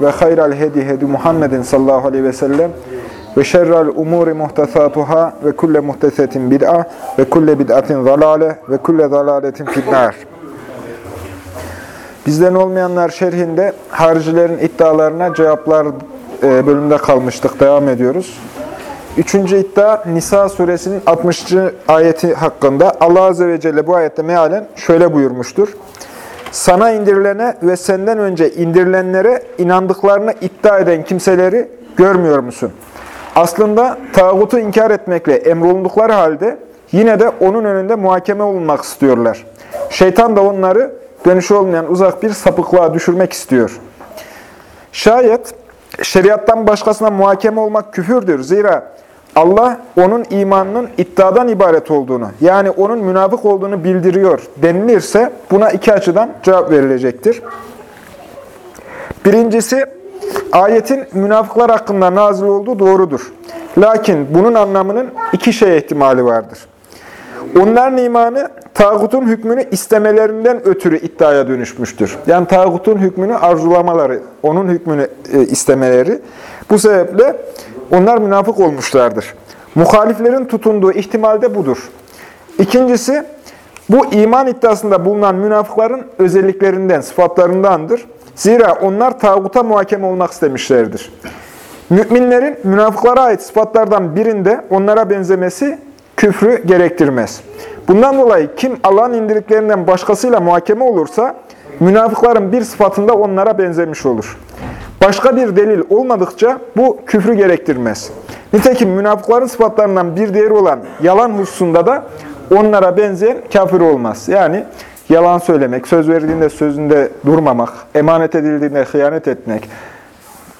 ve hayral hedi hedi Muhammedin sallallahu aleyhi ve sellem ve şerrel umuri muhtesatuhâ ve kulle muhtesetin bid'a ve kulle bid'atin zalale ve kulle zalaletin fitnar. Bizden olmayanlar şerhinde haricilerin iddialarına cevaplar e, bölümünde kalmıştık. Devam ediyoruz. Üçüncü iddia Nisa suresinin 60. ayeti hakkında. Allah Azze ve Celle bu ayette mealen şöyle buyurmuştur. Sana indirilene ve senden önce indirilenlere inandıklarını iddia eden kimseleri görmüyor musun? Aslında tağutu inkar etmekle emrolundukları halde yine de onun önünde muhakeme olunmak istiyorlar. Şeytan da onları dönüşü olmayan uzak bir sapıklığa düşürmek istiyor. Şayet şeriattan başkasına muhakeme olmak küfürdür. Zira Allah onun imanının iddiadan ibaret olduğunu, yani onun münafık olduğunu bildiriyor denilirse buna iki açıdan cevap verilecektir. Birincisi, ayetin münafıklar hakkında nazil olduğu doğrudur. Lakin bunun anlamının iki şey ihtimali vardır. Onların imanı tağutun hükmünü istemelerinden ötürü iddiaya dönüşmüştür. Yani tağutun hükmünü arzulamaları, onun hükmünü e, istemeleri. Bu sebeple onlar münafık olmuşlardır. Muhaliflerin tutunduğu ihtimal de budur. İkincisi, bu iman iddiasında bulunan münafıkların özelliklerinden, sıfatlarındandır. Zira onlar tağuta muhakeme olmak istemişlerdir. Müminlerin münafıklara ait sıfatlardan birinde onlara benzemesi küfrü gerektirmez. Bundan dolayı kim Allah'ın indiriklerinden başkasıyla muhakeme olursa, münafıkların bir sıfatında onlara benzemiş olur. Başka bir delil olmadıkça bu küfrü gerektirmez. Nitekim münafıkların sıfatlarından bir diğeri olan yalan hususunda da onlara benzeyen kafir olmaz. Yani yalan söylemek, söz verdiğinde sözünde durmamak, emanet edildiğinde hıyanet etmek,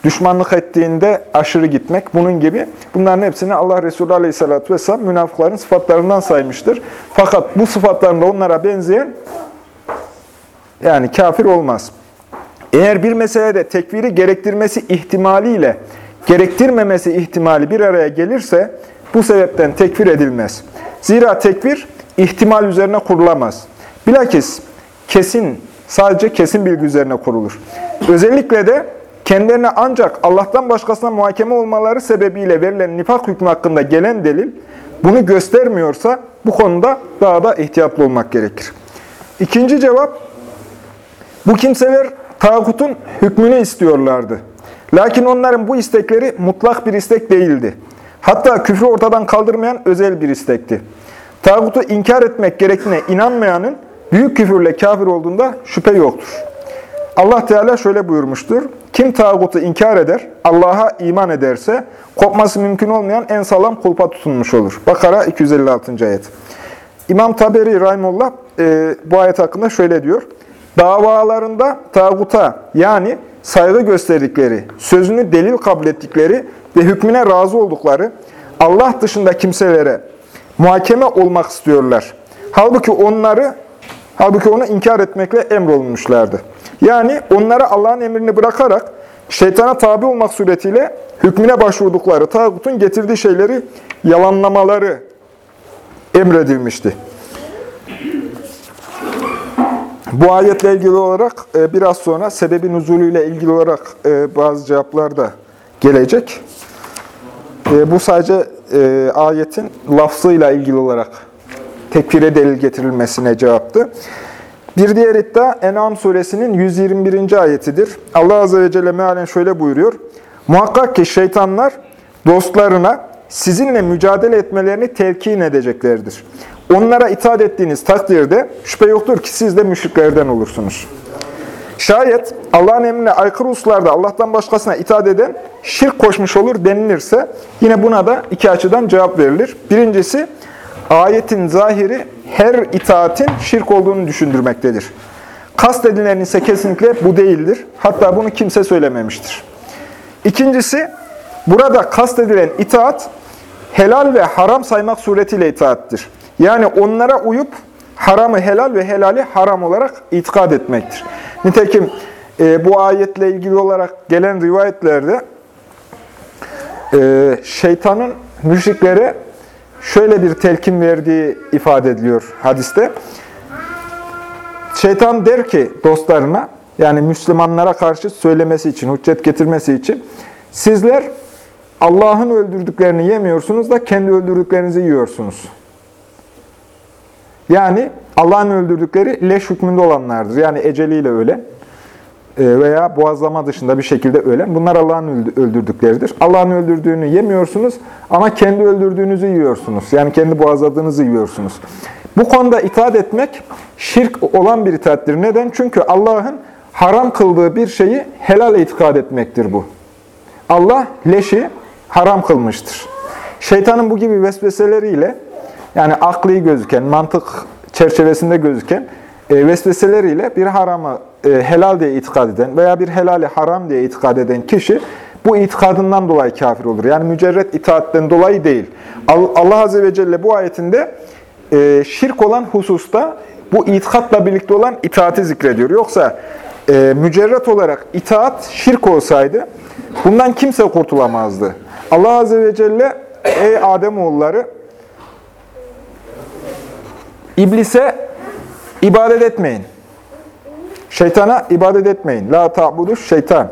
düşmanlık ettiğinde aşırı gitmek, bunun gibi bunların hepsini Allah Resulü Aleyhisselatü Vesselam münafıkların sıfatlarından saymıştır. Fakat bu sıfatlarında onlara benzeyen yani kafir olmaz. Eğer bir meselede tekfiri gerektirmesi ihtimaliyle gerektirmemesi ihtimali bir araya gelirse bu sebepten tekfir edilmez. Zira tekfir ihtimal üzerine kurulamaz. Bilakis kesin, sadece kesin bilgi üzerine kurulur. Özellikle de kendilerine ancak Allah'tan başkasına muhakeme olmaları sebebiyle verilen nifak hükmü hakkında gelen delil bunu göstermiyorsa bu konuda daha da ihtiyatlı olmak gerekir. İkinci cevap, bu kimseler tağutun hükmünü istiyorlardı. Lakin onların bu istekleri mutlak bir istek değildi. Hatta küfrü ortadan kaldırmayan özel bir istekti. Tağutu inkar etmek gerektiğine inanmayanın büyük küfürle kafir olduğunda şüphe yoktur. Allah Teala şöyle buyurmuştur. Kim tağutu inkar eder, Allah'a iman ederse kopması mümkün olmayan en sağlam kulpa tutunmuş olur. Bakara 256. ayet. İmam Taberi Rahimullah e, bu ayet hakkında şöyle diyor. Davalarında tağuta yani saygı gösterdikleri, sözünü delil kabul ettikleri ve hükmüne razı oldukları Allah dışında kimselere muhakeme olmak istiyorlar. Halbuki onları, halbuki onu inkar etmekle emrolunmuşlardı. Yani onlara Allah'ın emrini bırakarak şeytana tabi olmak suretiyle hükmüne başvurdukları tağutun getirdiği şeyleri yalanlamaları emredilmişti. Bu ayetle ilgili olarak e, biraz sonra sebebi nuzulüyle ilgili olarak e, bazı cevaplar da gelecek. E, bu sadece ayetin lafzıyla ilgili olarak tekfire delil getirilmesine cevaptı. Bir diğer iddia En'am suresinin 121. ayetidir. Allah Azze ve Celle mealen şöyle buyuruyor. Muhakkak ki şeytanlar dostlarına sizinle mücadele etmelerini telkin edeceklerdir. Onlara itaat ettiğiniz takdirde şüphe yoktur ki siz de müşriklerden olursunuz. Şayet Allah'ın emrine aykırı hususlarda Allah'tan başkasına itaat eden şirk koşmuş olur denilirse yine buna da iki açıdan cevap verilir. Birincisi ayetin zahiri her itaatin şirk olduğunu düşündürmektedir. Kast edilen ise kesinlikle bu değildir. Hatta bunu kimse söylememiştir. İkincisi Burada kastedilen itaat, helal ve haram saymak suretiyle itaattir. Yani onlara uyup haramı helal ve helali haram olarak itikad etmektir. Nitekim e, bu ayetle ilgili olarak gelen rivayetlerde e, şeytanın müşriklere şöyle bir telkin verdiği ifade ediliyor hadiste. Şeytan der ki dostlarına, yani Müslümanlara karşı söylemesi için, hüccet getirmesi için, sizler Allah'ın öldürdüklerini yemiyorsunuz da kendi öldürdüklerinizi yiyorsunuz. Yani Allah'ın öldürdükleri leş hükmünde olanlardır. Yani eceliyle ölen e, veya boğazlama dışında bir şekilde ölen. Bunlar Allah'ın öldürdükleridir. Allah'ın öldürdüğünü yemiyorsunuz ama kendi öldürdüğünüzü yiyorsunuz. Yani kendi boğazladığınızı yiyorsunuz. Bu konuda itaat etmek şirk olan bir itaattir. Neden? Çünkü Allah'ın haram kıldığı bir şeyi helal itikad etmektir bu. Allah leşi haram kılmıştır. Şeytanın bu gibi vesveseleriyle yani akli gözüken, mantık çerçevesinde gözüken e, vesveseleriyle bir haramı e, helal diye itikad eden veya bir helali haram diye itikad eden kişi bu itikadından dolayı kafir olur. Yani mücerret itaatten dolayı değil. Allah Azze ve Celle bu ayetinde e, şirk olan hususta bu itikatla birlikte olan itaati zikrediyor. Yoksa e, mücerret olarak itaat şirk olsaydı bundan kimse kurtulamazdı. Allah Azze ve Celle ey Ademoğulları iblise ibadet etmeyin. Şeytana ibadet etmeyin. La ta'budu şeytan.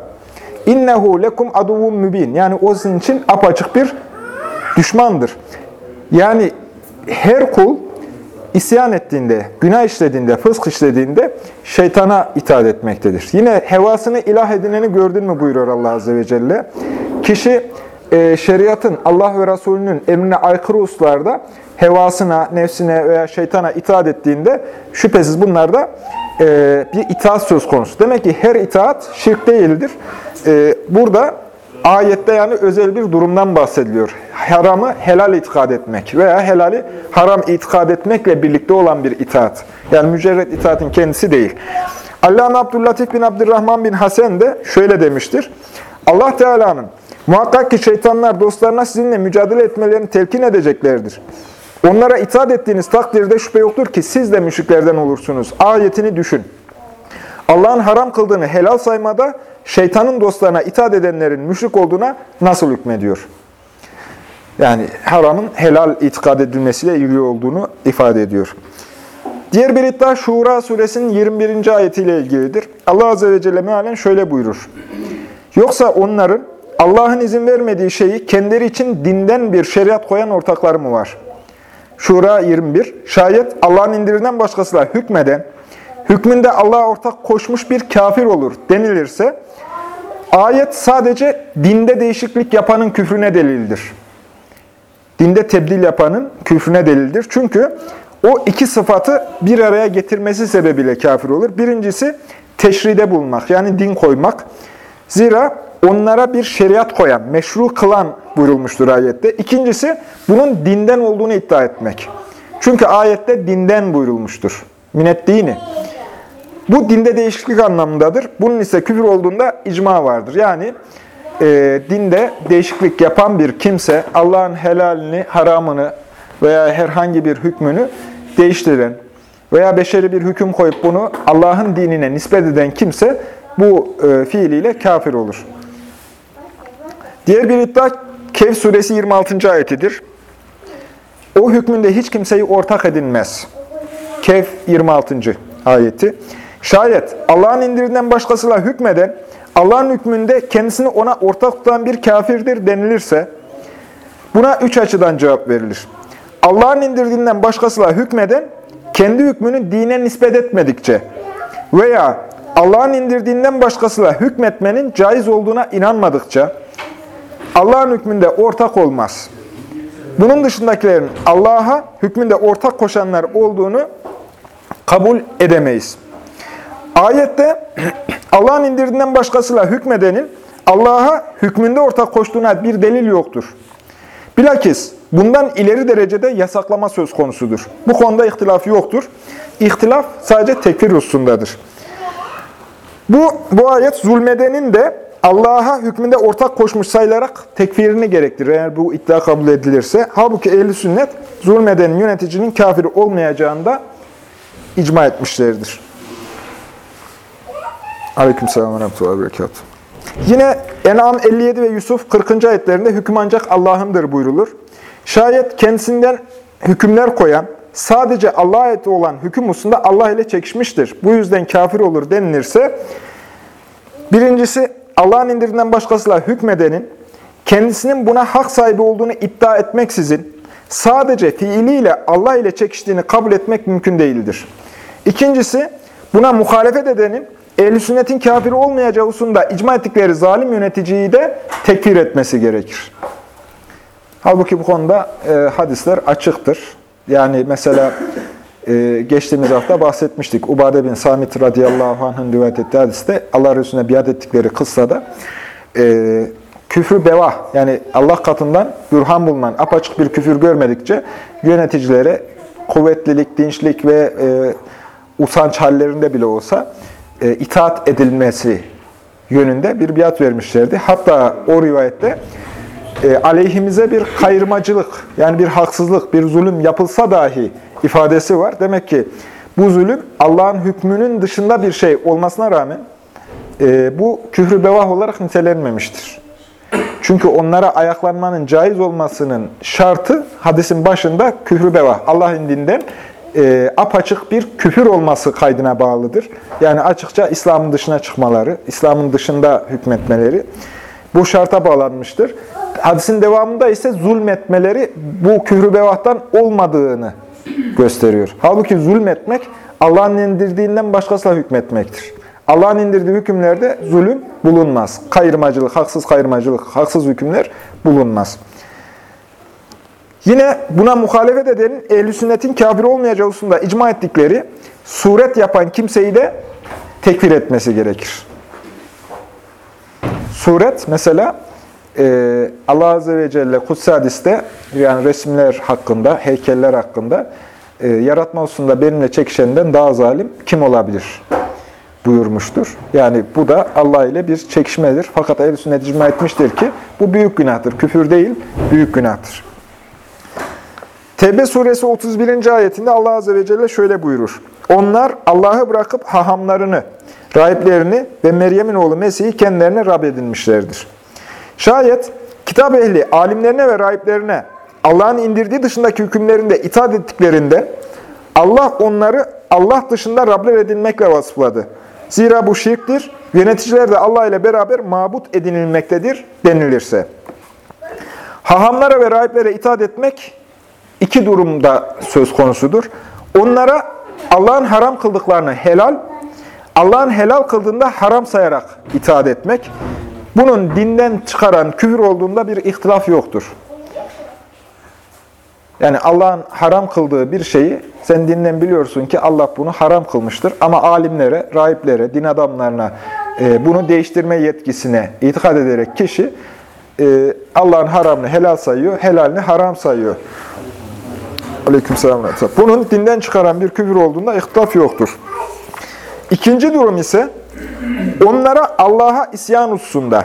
İnnehu lekum aduvun mübin. Yani o sizin için apaçık bir düşmandır. Yani her kul isyan ettiğinde, günah işlediğinde, fısk işlediğinde şeytana itaat etmektedir. Yine hevasını ilah edineni gördün mü buyuruyor Allah Azze ve Celle. Kişi e, şeriatın, Allah ve Resulünün emrine aykırı hususlarda hevasına, nefsine veya şeytana itaat ettiğinde şüphesiz bunlarda e, bir itaat söz konusu. Demek ki her itaat şirk değildir. E, burada ayette yani özel bir durumdan bahsediliyor. Haramı helal itikad etmek veya helali haram itikad etmekle birlikte olan bir itaat. Yani mücerret itaatin kendisi değil. Allame Abdüllatif bin Abdurrahman bin Hasen de şöyle demiştir. Allah Teala'nın muhakkak ki şeytanlar dostlarına sizinle mücadele etmelerini telkin edeceklerdir. Onlara itaat ettiğiniz takdirde şüphe yoktur ki siz de müşriklerden olursunuz. Ayetini düşün. Allah'ın haram kıldığını helal saymada şeytanın dostlarına itaat edenlerin müşrik olduğuna nasıl hükmediyor? Yani haramın helal itikad edilmesiyle ilgili olduğunu ifade ediyor. Diğer bir iddia Şura suresinin 21. ayetiyle ilgilidir. Allah Azze ve Celle mealen şöyle buyurur. Yoksa onların Allah'ın izin vermediği şeyi kendileri için dinden bir şeriat koyan ortakları mı var? Şura 21. Şayet Allah'ın indirinden başkasıyla hükmeden, hükmünde Allah'a ortak koşmuş bir kafir olur denilirse, ayet sadece dinde değişiklik yapanın küfrüne delildir. Dinde tebdil yapanın küfrüne delildir. Çünkü o iki sıfatı bir araya getirmesi sebebiyle kafir olur. Birincisi teşride bulmak, yani din koymak. Zira onlara bir şeriat koyan, meşru kılan buyurulmuştur ayette. İkincisi, bunun dinden olduğunu iddia etmek. Çünkü ayette dinden buyurulmuştur. Minet dini. Bu dinde değişiklik anlamındadır. Bunun ise küfür olduğunda icma vardır. Yani e, dinde değişiklik yapan bir kimse Allah'ın helalini, haramını veya herhangi bir hükmünü değiştiren veya beşeri bir hüküm koyup bunu Allah'ın dinine nispet eden kimse bu e, fiiliyle kafir olur. Diğer bir iddia Kehf suresi 26. ayetidir. O hükmünde hiç kimseyi ortak edinmez. Kehf 26. ayeti. Şayet Allah'ın indirinden başkasıyla hükmeden, Allah'ın hükmünde kendisini ona ortak tutan bir kafirdir denilirse, buna üç açıdan cevap verilir. Allah'ın indirdiğinden başkasıyla hükmeden, kendi hükmünü dine nispet etmedikçe veya Allah'ın indirdiğinden başkasıyla hükmetmenin caiz olduğuna inanmadıkça, Allah'ın hükmünde ortak olmaz. Bunun dışındakilerin Allah'a hükmünde ortak koşanlar olduğunu kabul edemeyiz. Ayette Allah'ın indirdiğinden başkasıyla hükmedenin Allah'a hükmünde ortak koştuğuna bir delil yoktur. Bilakis bundan ileri derecede yasaklama söz konusudur. Bu konuda ihtilaf yoktur. İhtilaf sadece tekfir hususundadır. Bu, bu ayet zulmedenin de Allah'a hükmünde ortak koşmuş sayılarak tekfirini gerektirir eğer bu iddia kabul edilirse. Halbuki ehli sünnet zulmedenin yöneticinin kafir olmayacağında icma etmişlerdir. Aleykümselam ve rahmetullahi ve. Yine En'am 57 ve Yusuf 40. ayetlerinde hüküm ancak Allah'ındır buyrulur. Şayet kendisinden hükümler koyan, sadece Allah'a ait olan hüküm hususunda Allah ile çekişmiştir. Bu yüzden kafir olur denilirse, birincisi Allah'ın indirdiğinden başkasıyla hükmedenin, kendisinin buna hak sahibi olduğunu iddia etmeksizin, sadece fiiliyle Allah ile çekiştiğini kabul etmek mümkün değildir. İkincisi, buna muhalefet edenin, ehl sünnetin kafir olmayacağı hususunda icma ettikleri zalim yöneticiyi de tekfir etmesi gerekir. Halbuki bu konuda e, hadisler açıktır. Yani mesela e, geçtiğimiz hafta bahsetmiştik. Ubade bin Samit radıyallahu anh'ın rivayet ettiği hadiste Allah Resulüne biat ettikleri kıssada e, küfrü beva yani Allah katından bürhan bulunan apaçık bir küfür görmedikçe yöneticilere kuvvetlilik, dinçlik ve e, usanç hallerinde bile olsa e, itaat edilmesi yönünde bir biat vermişlerdi. Hatta o rivayette e, aleyhimize bir kayırmacılık, yani bir haksızlık, bir zulüm yapılsa dahi ifadesi var. Demek ki bu zulüm Allah'ın hükmünün dışında bir şey olmasına rağmen e, bu küfrü bevah olarak nitelenmemiştir. Çünkü onlara ayaklanmanın caiz olmasının şartı hadisin başında küfrü bevah. Allah indinden e, apaçık bir küfür olması kaydına bağlıdır. Yani açıkça İslam'ın dışına çıkmaları, İslam'ın dışında hükmetmeleri bu şarta bağlanmıştır. Hadisin devamında ise zulmetmeleri bu küfrü bevahtan olmadığını gösteriyor. Halbuki zulmetmek Allah'ın indirdiğinden başkasıyla hükmetmektir. Allah'ın indirdiği hükümlerde zulüm bulunmaz. Kayırmacılık, haksız kayırmacılık, haksız hükümler bulunmaz. Yine buna muhalefet edenin ehl sünnetin kafir olmayacağı hususunda icma ettikleri suret yapan kimseyi de tekfir etmesi gerekir. Suret mesela e, Allah Azze ve Celle Kutsi Hadis'te yani resimler hakkında, heykeller hakkında e, yaratma hususunda benimle çekişenden daha zalim kim olabilir buyurmuştur. Yani bu da Allah ile bir çekişmedir. Fakat ehl sünnet icma etmiştir ki bu büyük günahtır. Küfür değil, büyük günahtır. Tevbe suresi 31. ayetinde Allah Azze ve Celle şöyle buyurur. Onlar Allah'ı bırakıp hahamlarını, rahiplerini ve Meryem'in oğlu Mesih'i kendilerine Rab edinmişlerdir. Şayet kitap ehli alimlerine ve rahiplerine Allah'ın indirdiği dışındaki hükümlerinde itaat ettiklerinde Allah onları Allah dışında Rabler edinmekle vasıfladı. Zira bu şirktir. Yöneticiler de Allah ile beraber mabut edinilmektedir denilirse. Hahamlara ve rahiplere itaat etmek iki durumda söz konusudur. Onlara Allah'ın haram kıldıklarını helal, Allah'ın helal kıldığında haram sayarak itaat etmek. Bunun dinden çıkaran küfür olduğunda bir ihtilaf yoktur. Yani Allah'ın haram kıldığı bir şeyi sen dinden biliyorsun ki Allah bunu haram kılmıştır. Ama alimlere, rahiplere, din adamlarına e, bunu değiştirme yetkisine itikad ederek kişi e, Allah'ın haramını helal sayıyor, helalini haram sayıyor. Aleykümselam. Bunun dinden çıkaran bir küfür olduğunda ihtilaf yoktur. İkinci durum ise onlara Allah'a isyan hususunda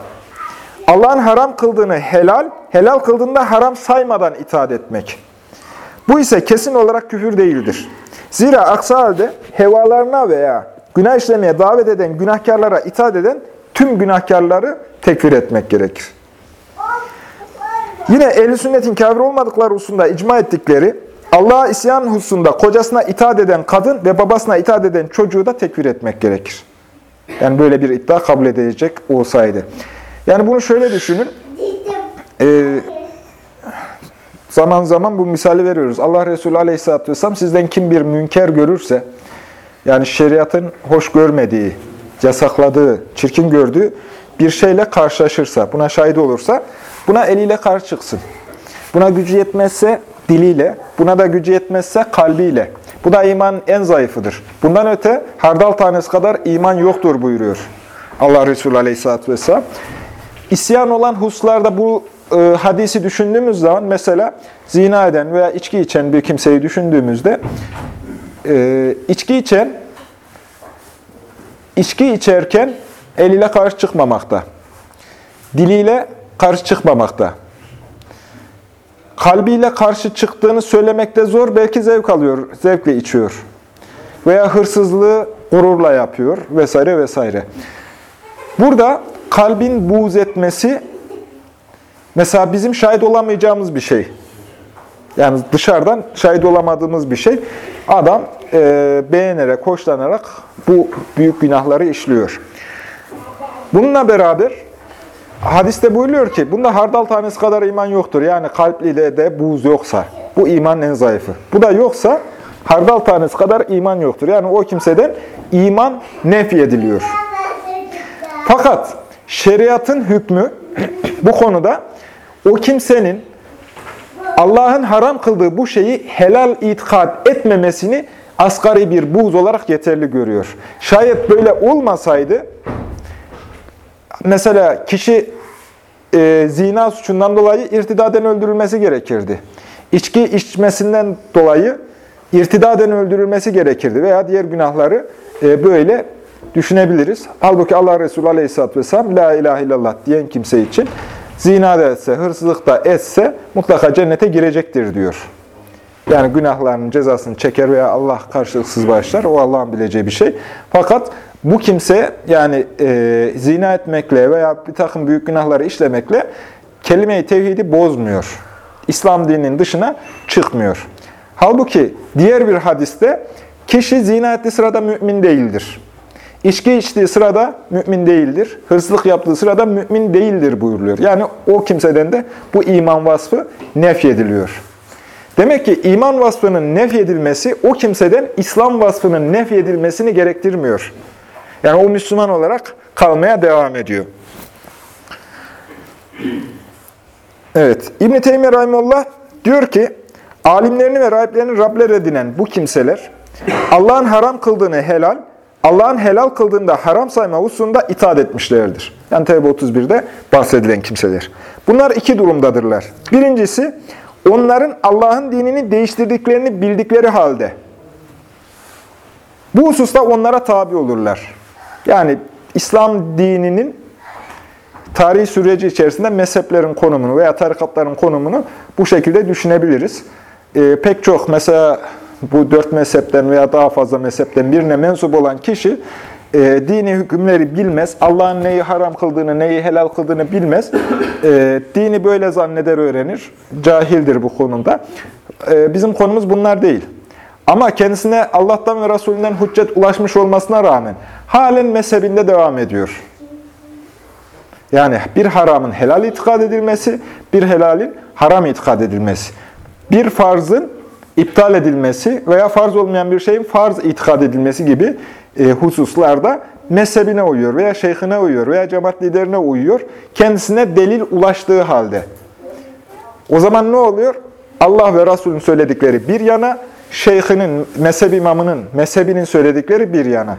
Allah'ın haram kıldığını helal, helal kıldığında haram saymadan itaat etmek. Bu ise kesin olarak küfür değildir. Zira aksi halde hevalarına veya günah işlemeye davet eden günahkarlara itaat eden tüm günahkarları tekfir etmek gerekir. Yine ehl sünnetin kafir olmadıkları hususunda icma ettikleri Allah'a isyan hususunda kocasına itaat eden kadın ve babasına itaat eden çocuğu da tekfir etmek gerekir. Yani böyle bir iddia kabul edilecek olsaydı. Yani bunu şöyle düşünün. Ee, zaman zaman bu misali veriyoruz. Allah Resulü Aleyhisselatü Vesselam sizden kim bir münker görürse, yani şeriatın hoş görmediği, yasakladığı, çirkin gördüğü bir şeyle karşılaşırsa, buna şahit olursa, buna eliyle karşı çıksın. Buna gücü yetmezse diliyle, buna da gücü yetmezse kalbiyle. Bu da imanın en zayıfıdır. Bundan öte hardal tanesi kadar iman yoktur buyuruyor Allah Resulü Aleyhisselatü Vesselam. İsyan olan hususlarda bu e, hadisi düşündüğümüz zaman mesela zina eden veya içki içen bir kimseyi düşündüğümüzde e, içki içen içki içerken eliyle karşı çıkmamakta. diliyle karşı çıkmamakta. Kalbiyle karşı çıktığını söylemekte zor, belki zevk alıyor, zevkle içiyor. Veya hırsızlığı gururla yapıyor vesaire vesaire. Burada kalbin buğz etmesi mesela bizim şahit olamayacağımız bir şey. Yani dışarıdan şahit olamadığımız bir şey. Adam e, beğenerek, hoşlanarak bu büyük günahları işliyor. Bununla beraber hadiste buyuruyor ki bunda hardal tanesi kadar iman yoktur. Yani kalpliyle de buz yoksa. Bu imanın en zayıfı. Bu da yoksa hardal tanesi kadar iman yoktur. Yani o kimseden iman nef ediliyor. Fakat şeriatın hükmü bu konuda o kimsenin Allah'ın haram kıldığı bu şeyi helal itikad etmemesini asgari bir buğz olarak yeterli görüyor. Şayet böyle olmasaydı, mesela kişi e, zina suçundan dolayı irtidaden öldürülmesi gerekirdi. İçki içmesinden dolayı irtidaden öldürülmesi gerekirdi veya diğer günahları e, böyle düşünebiliriz. Halbuki Allah Resulü Aleyhisselatü Vesselam La ilahe illallah diyen kimse için zina da etse, hırsızlık da etse mutlaka cennete girecektir diyor. Yani günahlarının cezasını çeker veya Allah karşılıksız başlar. O Allah'ın bileceği bir şey. Fakat bu kimse yani e, zina etmekle veya bir takım büyük günahları işlemekle kelime-i tevhidi bozmuyor. İslam dininin dışına çıkmıyor. Halbuki diğer bir hadiste kişi zina ettiği sırada mümin değildir. İçki içtiği sırada mümin değildir. Hırsızlık yaptığı sırada mümin değildir buyuruluyor. Yani o kimseden de bu iman vasfı nefyediliyor. Demek ki iman vasfının nefyedilmesi o kimseden İslam vasfının nefyedilmesini gerektirmiyor. Yani o Müslüman olarak kalmaya devam ediyor. Evet, İbn-i Teymiye diyor ki, alimlerini ve rahiplerini Rabler edinen bu kimseler, Allah'ın haram kıldığını helal, Allah'ın helal kıldığında haram sayma hususunda itaat etmişlerdir. Yani Tevbe 31'de bahsedilen kimseler. Bunlar iki durumdadırlar. Birincisi, onların Allah'ın dinini değiştirdiklerini bildikleri halde, bu hususta onlara tabi olurlar. Yani İslam dininin tarihi süreci içerisinde mezheplerin konumunu veya tarikatların konumunu bu şekilde düşünebiliriz. Ee, pek çok mesela bu dört mezhepten veya daha fazla mezhepten birine mensup olan kişi e, dini hükümleri bilmez, Allah'ın neyi haram kıldığını, neyi helal kıldığını bilmez. E, dini böyle zanneder öğrenir, cahildir bu konuda. E, bizim konumuz bunlar değil. Ama kendisine Allah'tan ve Resulünden hüccet ulaşmış olmasına rağmen halen mezhebinde devam ediyor. Yani bir haramın helal itikad edilmesi, bir helalin haram itikad edilmesi. Bir farzın iptal edilmesi veya farz olmayan bir şeyin farz itikad edilmesi gibi e, hususlarda mezhebine uyuyor veya şeyhine uyuyor veya cemaat liderine uyuyor. Kendisine delil ulaştığı halde. O zaman ne oluyor? Allah ve Resulün söyledikleri bir yana, şeyhinin, mezhep imamının, mezhebinin söyledikleri bir yana.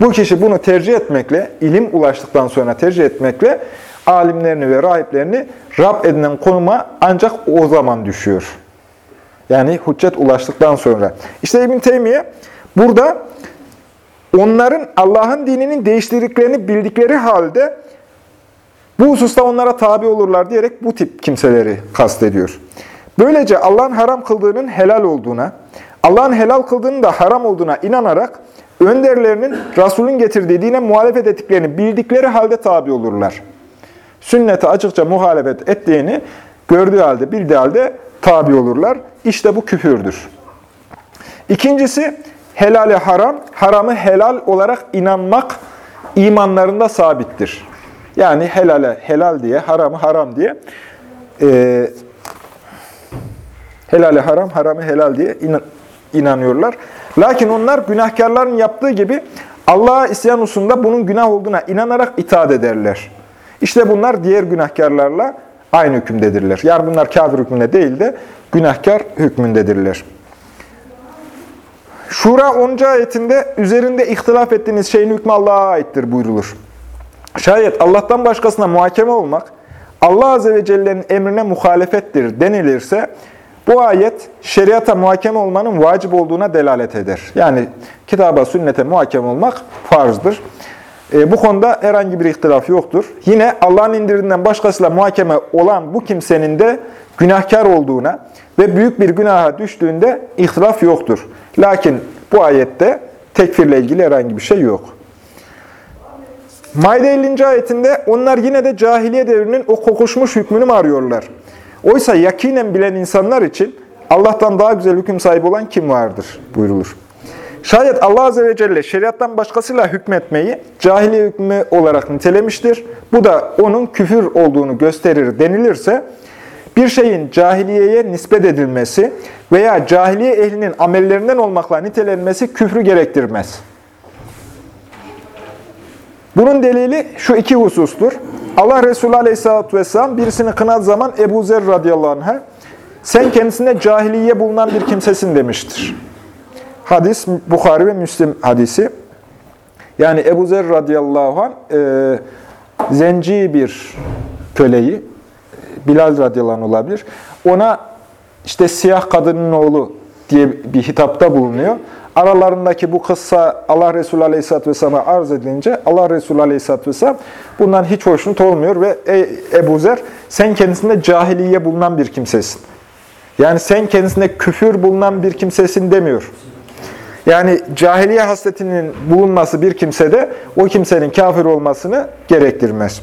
Bu kişi bunu tercih etmekle, ilim ulaştıktan sonra tercih etmekle alimlerini ve rahiplerini Rab edinen konuma ancak o zaman düşüyor. Yani hüccet ulaştıktan sonra. İşte İbn Teymiye burada onların Allah'ın dininin değiştirdiklerini bildikleri halde bu hususta onlara tabi olurlar diyerek bu tip kimseleri kastediyor. Böylece Allah'ın haram kıldığının helal olduğuna, Allah'ın helal kıldığının da haram olduğuna inanarak önderlerinin Resul'ün getirdiği dine muhalefet ettiklerini bildikleri halde tabi olurlar. Sünnete açıkça muhalefet ettiğini gördüğü halde, bildiği halde tabi olurlar. İşte bu küfürdür. İkincisi, helale haram, haramı helal olarak inanmak imanlarında sabittir. Yani helale helal diye, haramı haram diye, e, helale haram, haramı helal diye inanıyorlar. Lakin onlar günahkarların yaptığı gibi Allah'a isyan hususunda bunun günah olduğuna inanarak itaat ederler. İşte bunlar diğer günahkarlarla aynı hükümdedirler. Yani bunlar kafir hükmünde değil de günahkar hükmündedirler. Şura 10. ayetinde üzerinde ihtilaf ettiğiniz şeyin hükmü Allah'a aittir buyrulur. Şayet Allah'tan başkasına muhakeme olmak, Allah Azze ve Celle'nin emrine muhalefettir denilirse, bu ayet şeriata muhakeme olmanın vacip olduğuna delalet eder. Yani kitaba, sünnete muhakeme olmak farzdır. E, bu konuda herhangi bir ihtilaf yoktur. Yine Allah'ın indirdiğinden başkasıyla muhakeme olan bu kimsenin de günahkar olduğuna ve büyük bir günaha düştüğünde ihtilaf yoktur. Lakin bu ayette tekfirle ilgili herhangi bir şey yok. Maide 50. ayetinde onlar yine de cahiliye devrinin o kokuşmuş hükmünü mü arıyorlar? Oysa yakinen bilen insanlar için Allah'tan daha güzel hüküm sahibi olan kim vardır buyurulur. Şayet Allah Azze ve Celle şeriattan başkasıyla hükmetmeyi cahiliye hükmü olarak nitelemiştir. Bu da onun küfür olduğunu gösterir denilirse, bir şeyin cahiliyeye nispet edilmesi veya cahiliye ehlinin amellerinden olmakla nitelenmesi küfrü gerektirmez. Bunun delili şu iki husustur. Allah Resulü Aleyhisselatü Vesselam birisini kınadığı zaman Ebu Zer radıyallahu anh'a sen kendisinde cahiliye bulunan bir kimsesin demiştir. Hadis Bukhari ve Müslim hadisi. Yani Ebu Zer radıyallahu anh e, zenci bir köleyi, Bilal radıyallahu olabilir. Ona işte siyah kadının oğlu diye bir hitapta bulunuyor. Aralarındaki bu kıssa Allah Resulü Aleyhisselatü Vesselam'a arz edilince Allah Resulü Aleyhisselatü Vesselam bundan hiç hoşnut olmuyor ve ey Ebu Zer sen kendisinde cahiliye bulunan bir kimsesin. Yani sen kendisinde küfür bulunan bir kimsesin demiyor. Yani cahiliye hasletinin bulunması bir kimsede o kimsenin kafir olmasını gerektirmez.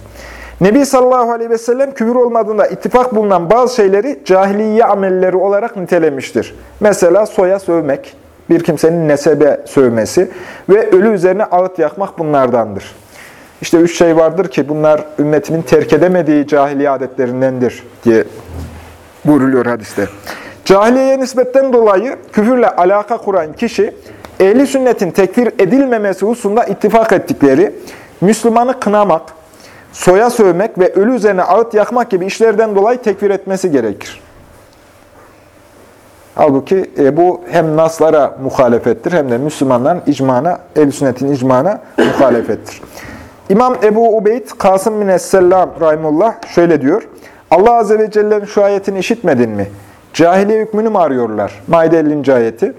Nebi sallallahu aleyhi ve sellem küfür olmadığında ittifak bulunan bazı şeyleri cahiliye amelleri olarak nitelemiştir. Mesela soya sövmek, bir kimsenin nesebe sövmesi ve ölü üzerine ağıt yakmak bunlardandır. İşte üç şey vardır ki bunlar ümmetimin terk edemediği cahiliye adetlerindendir diye buyruluyor hadiste. Cahiliyeye nispetten dolayı küfürle alaka kuran kişi, ehli sünnetin tekfir edilmemesi hususunda ittifak ettikleri, Müslümanı kınamak, soya sövmek ve ölü üzerine ağıt yakmak gibi işlerden dolayı tekfir etmesi gerekir. Halbuki e, bu hem naslara muhalefettir hem de Müslümanların icmana, ehl sünnetin icmana muhalefettir. İmam Ebu Ubeyd Kasım bin Esselam Rahimullah şöyle diyor. Allah Azze ve Celle'nin şu ayetini işitmedin mi? Cahiliye hükmünü mü arıyorlar? Maide 50. ayeti.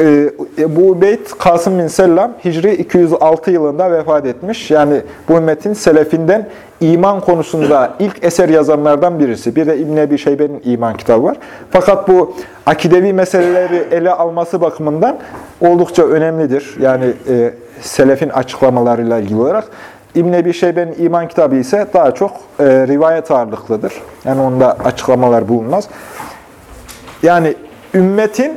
Ee, Ebu Ubeyd Kasım bin Sellam Hicri 206 yılında vefat etmiş. Yani bu ümmetin selefinden iman konusunda ilk eser yazanlardan birisi. Bir de İbn Ebi Şeybe'nin iman kitabı var. Fakat bu akidevi meseleleri ele alması bakımından oldukça önemlidir. Yani e, selefin açıklamalarıyla ilgili olarak. İbn Ebi Şeybe'nin iman kitabı ise daha çok e, rivayet ağırlıklıdır. Yani onda açıklamalar bulunmaz. Yani ümmetin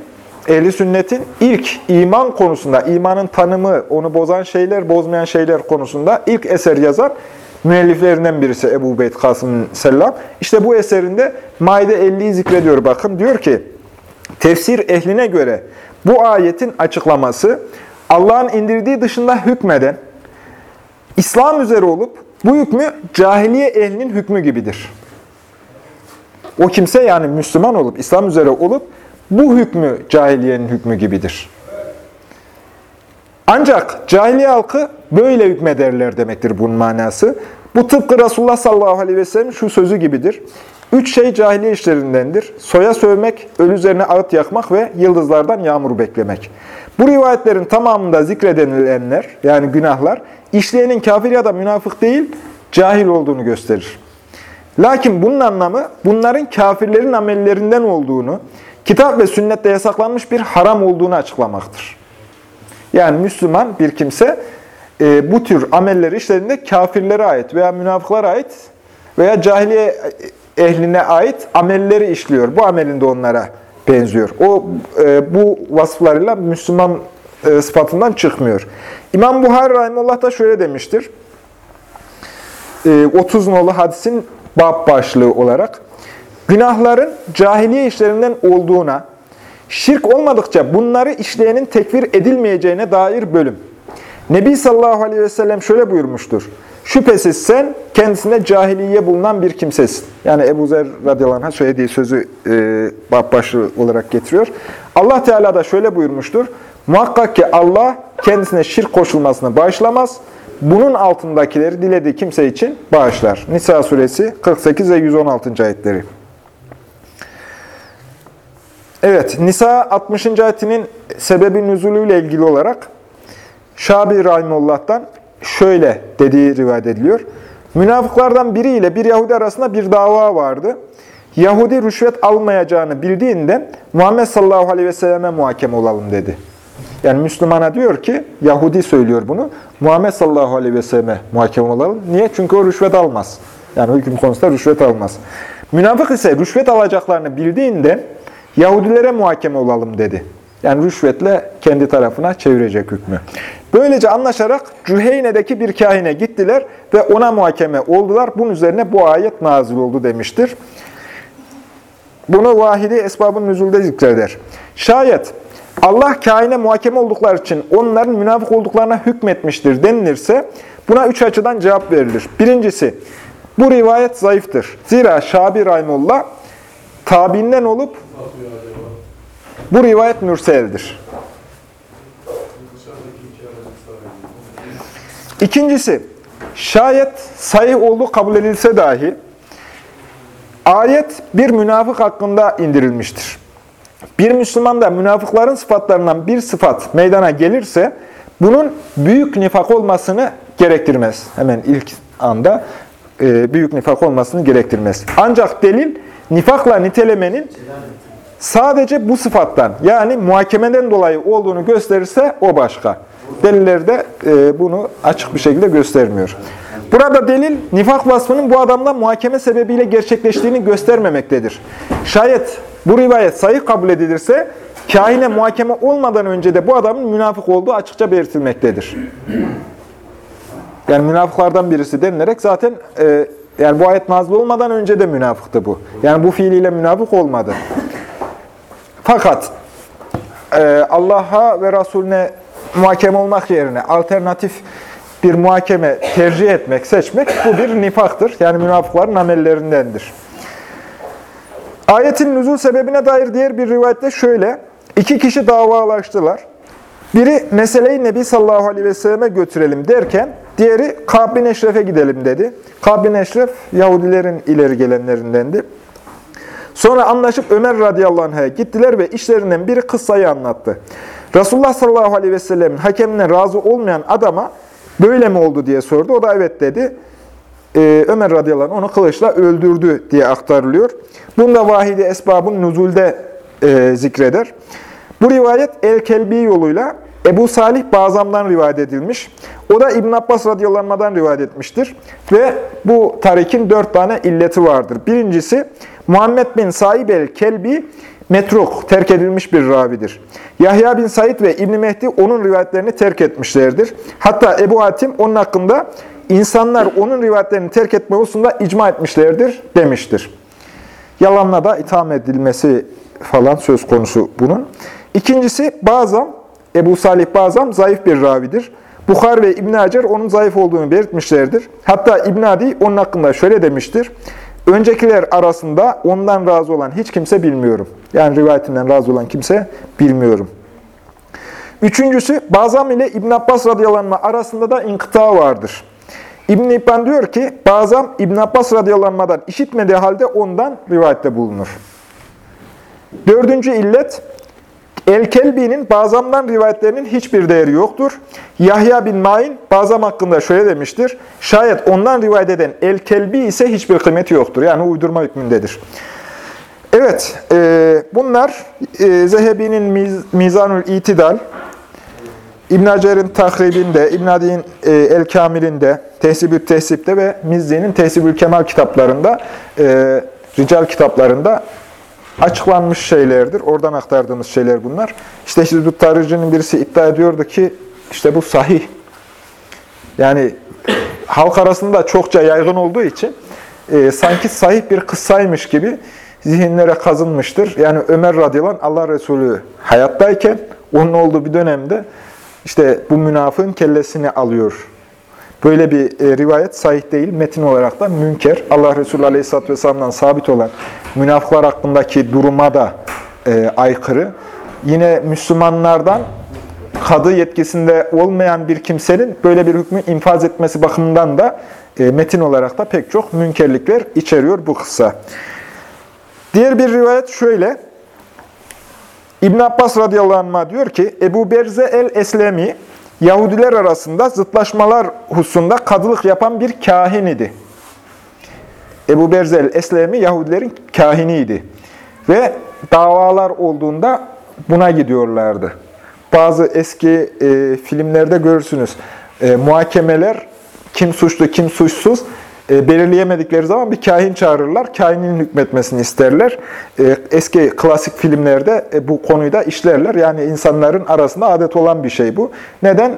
ehli sünnetin ilk iman konusunda, imanın tanımı, onu bozan şeyler, bozmayan şeyler konusunda ilk eser yazan müelliflerinden birisi Ebu Beyt Kasım Sellam. İşte bu eserinde Maide 50'yi zikrediyor bakın. Diyor ki, tefsir ehline göre bu ayetin açıklaması Allah'ın indirdiği dışında hükmeden, İslam üzere olup bu hükmü cahiliye ehlinin hükmü gibidir. O kimse yani Müslüman olup, İslam üzere olup bu hükmü cahiliyenin hükmü gibidir. Ancak cahiliye halkı böyle hükmederler demektir bunun manası. Bu tıpkı Resulullah sallallahu aleyhi ve sellem şu sözü gibidir. Üç şey cahiliye işlerindendir. Soya sövmek, ölü üzerine ağıt yakmak ve yıldızlardan yağmur beklemek. Bu rivayetlerin tamamında zikredenilenler, yani günahlar, işleyenin kafir ya da münafık değil, cahil olduğunu gösterir. Lakin bunun anlamı, bunların kafirlerin amellerinden olduğunu, kitap ve sünnette yasaklanmış bir haram olduğunu açıklamaktır. Yani Müslüman bir kimse e, bu tür amelleri işlerinde kafirlere ait veya münafıklara ait veya cahiliye ehline ait amelleri işliyor. Bu amelinde onlara benziyor. O e, bu vasıflarıyla Müslüman e, sıfatından çıkmıyor. İmam Buhari Rahimullah da şöyle demiştir. E, 30 nolu hadisin bab başlığı olarak günahların cahiliye işlerinden olduğuna, şirk olmadıkça bunları işleyenin tekfir edilmeyeceğine dair bölüm. Nebi sallallahu aleyhi ve sellem şöyle buyurmuştur. Şüphesiz sen kendisinde cahiliye bulunan bir kimsesin. Yani Ebu Zer radıyallahu anh'a söylediği sözü e, başlığı olarak getiriyor. Allah Teala da şöyle buyurmuştur. Muhakkak ki Allah kendisine şirk koşulmasını bağışlamaz. Bunun altındakileri dilediği kimse için bağışlar. Nisa suresi 48 ve 116. ayetleri. Evet, Nisa 60. ayetinin sebebi nüzulüyle ilgili olarak Şabi Rahimullah'tan şöyle dediği rivayet ediliyor. Münafıklardan biriyle bir Yahudi arasında bir dava vardı. Yahudi rüşvet almayacağını bildiğinden Muhammed sallallahu aleyhi ve selleme muhakeme olalım dedi. Yani Müslümana diyor ki, Yahudi söylüyor bunu, Muhammed sallallahu aleyhi ve selleme muhakeme olalım. Niye? Çünkü o rüşvet almaz. Yani hüküm konusunda rüşvet almaz. Münafık ise rüşvet alacaklarını bildiğinden Yahudilere muhakeme olalım dedi. Yani rüşvetle kendi tarafına çevirecek hükmü. Böylece anlaşarak Cüheyne'deki bir kahine gittiler ve ona muhakeme oldular. Bunun üzerine bu ayet nazil oldu demiştir. Bunu vahidi esbabın nüzulde zikreder. Şayet Allah kaine muhakeme oldukları için onların münafık olduklarına hükmetmiştir denilirse buna üç açıdan cevap verilir. Birincisi, bu rivayet zayıftır. Zira Şabi Rahimullah tabinden olup bu rivayet mürseldir. İkincisi, şayet sahih olduğu kabul edilse dahi ayet bir münafık hakkında indirilmiştir. Bir Müslüman da münafıkların sıfatlarından bir sıfat meydana gelirse bunun büyük nifak olmasını gerektirmez. Hemen ilk anda e, büyük nifak olmasını gerektirmez. Ancak delil nifakla nitelemenin sadece bu sıfattan yani muhakemeden dolayı olduğunu gösterirse o başka. Deliller de e, bunu açık bir şekilde göstermiyor. Burada delil nifak vasfının bu adamla muhakeme sebebiyle gerçekleştiğini göstermemektedir. Şayet bu rivayet sayı kabul edilirse kahine muhakeme olmadan önce de bu adamın münafık olduğu açıkça belirtilmektedir. Yani münafıklardan birisi denilerek zaten e, yani bu ayet nazlı olmadan önce de münafıktı bu. Yani bu fiiliyle münafık olmadı. Fakat e, Allah'a ve Resulüne muhakeme olmak yerine alternatif bir muhakeme tercih etmek, seçmek bu bir nifaktır. Yani münafıkların amellerindendir. Ayetin nüzul sebebine dair diğer bir rivayette şöyle. iki kişi davalaştılar. Biri meseleyi Nebi sallallahu aleyhi ve selleme götürelim derken diğeri Ka'b bin Eşref'e gidelim dedi. Ka'b bin Eşref Yahudilerin ileri gelenlerindendi. Sonra anlaşıp Ömer radıyallahu anh'a gittiler ve işlerinden biri kıssayı anlattı. Resulullah sallallahu aleyhi ve sellem'in hakemine razı olmayan adama böyle mi oldu diye sordu. O da evet dedi. Ee, Ömer radıyallahu anh onu kılıçla öldürdü diye aktarılıyor. Bunda vahidi esbabın nuzulde e, zikreder. Bu rivayet El-Kelbi yoluyla Ebu Salih Bazam'dan rivayet edilmiş. O da İbn Abbas radıyallahu rivayet etmiştir. Ve bu tarikin dört tane illeti vardır. Birincisi Muhammed bin Saib el-Kelbi metruk, terk edilmiş bir ravidir. Yahya bin Said ve İbn Mehdi onun rivayetlerini terk etmişlerdir. Hatta Ebu Hatim onun hakkında insanlar onun rivayetlerini terk etme hususunda icma etmişlerdir demiştir. Yalanla da itham edilmesi falan söz konusu bunun. İkincisi Bazam, Ebu Salih Bazam zayıf bir ravidir. Bukhar ve İbn Hacer onun zayıf olduğunu belirtmişlerdir. Hatta İbn Adi onun hakkında şöyle demiştir. Öncekiler arasında ondan razı olan hiç kimse bilmiyorum. Yani rivayetinden razı olan kimse bilmiyorum. Üçüncüsü, Bazam ile İbn Abbas radıyallahu arasında da inkıta vardır. İbn İbban diyor ki, Bazam İbn Abbas radıyallahu işitmediği halde ondan rivayette bulunur. Dördüncü illet, El-Kelbi'nin Bazam'dan rivayetlerinin hiçbir değeri yoktur. Yahya bin Ma'in Bazam hakkında şöyle demiştir. Şayet ondan rivayet eden El-Kelbi ise hiçbir kıymeti yoktur. Yani uydurma hükmündedir. Evet, e, bunlar e, Zehebi'nin Miz, Mizanül İtidal, İbn Hacer'in Tahribinde, İbn Adi'nin e, El-Kamil'inde, Tehsibül Tehsip'te ve Mizzi'nin Tehsibül Kemal kitaplarında, e, Rical kitaplarında açıklanmış şeylerdir. Oradan aktardığımız şeyler bunlar. İşte Hizbut Tarihçinin birisi iddia ediyordu ki işte bu sahih. Yani halk arasında çokça yaygın olduğu için e, sanki sahih bir kıssaymış gibi zihinlere kazınmıştır. Yani Ömer radıyallahu Allah Resulü hayattayken onun olduğu bir dönemde işte bu münafığın kellesini alıyor. Böyle bir e, rivayet sahih değil. Metin olarak da münker. Allah Resulü aleyhisselatü vesselam'dan sabit olan münafıklar hakkındaki duruma da e, aykırı. Yine Müslümanlardan kadı yetkisinde olmayan bir kimsenin böyle bir hükmü infaz etmesi bakımından da e, metin olarak da pek çok münkerlikler içeriyor bu kısa. Diğer bir rivayet şöyle. İbn Abbas radıyallahu anh diyor ki Ebu Berze el-Eslemi Yahudiler arasında zıtlaşmalar hususunda kadılık yapan bir kahin idi. Ebu Berzel Eslemi Yahudilerin kahiniydi. Ve davalar olduğunda buna gidiyorlardı. Bazı eski e, filmlerde görürsünüz. E, muhakemeler kim suçlu kim suçsuz e, belirleyemedikleri zaman bir kahin çağırırlar. Kahinin hükmetmesini isterler. E, eski klasik filmlerde e, bu konuyu da işlerler. Yani insanların arasında adet olan bir şey bu. Neden?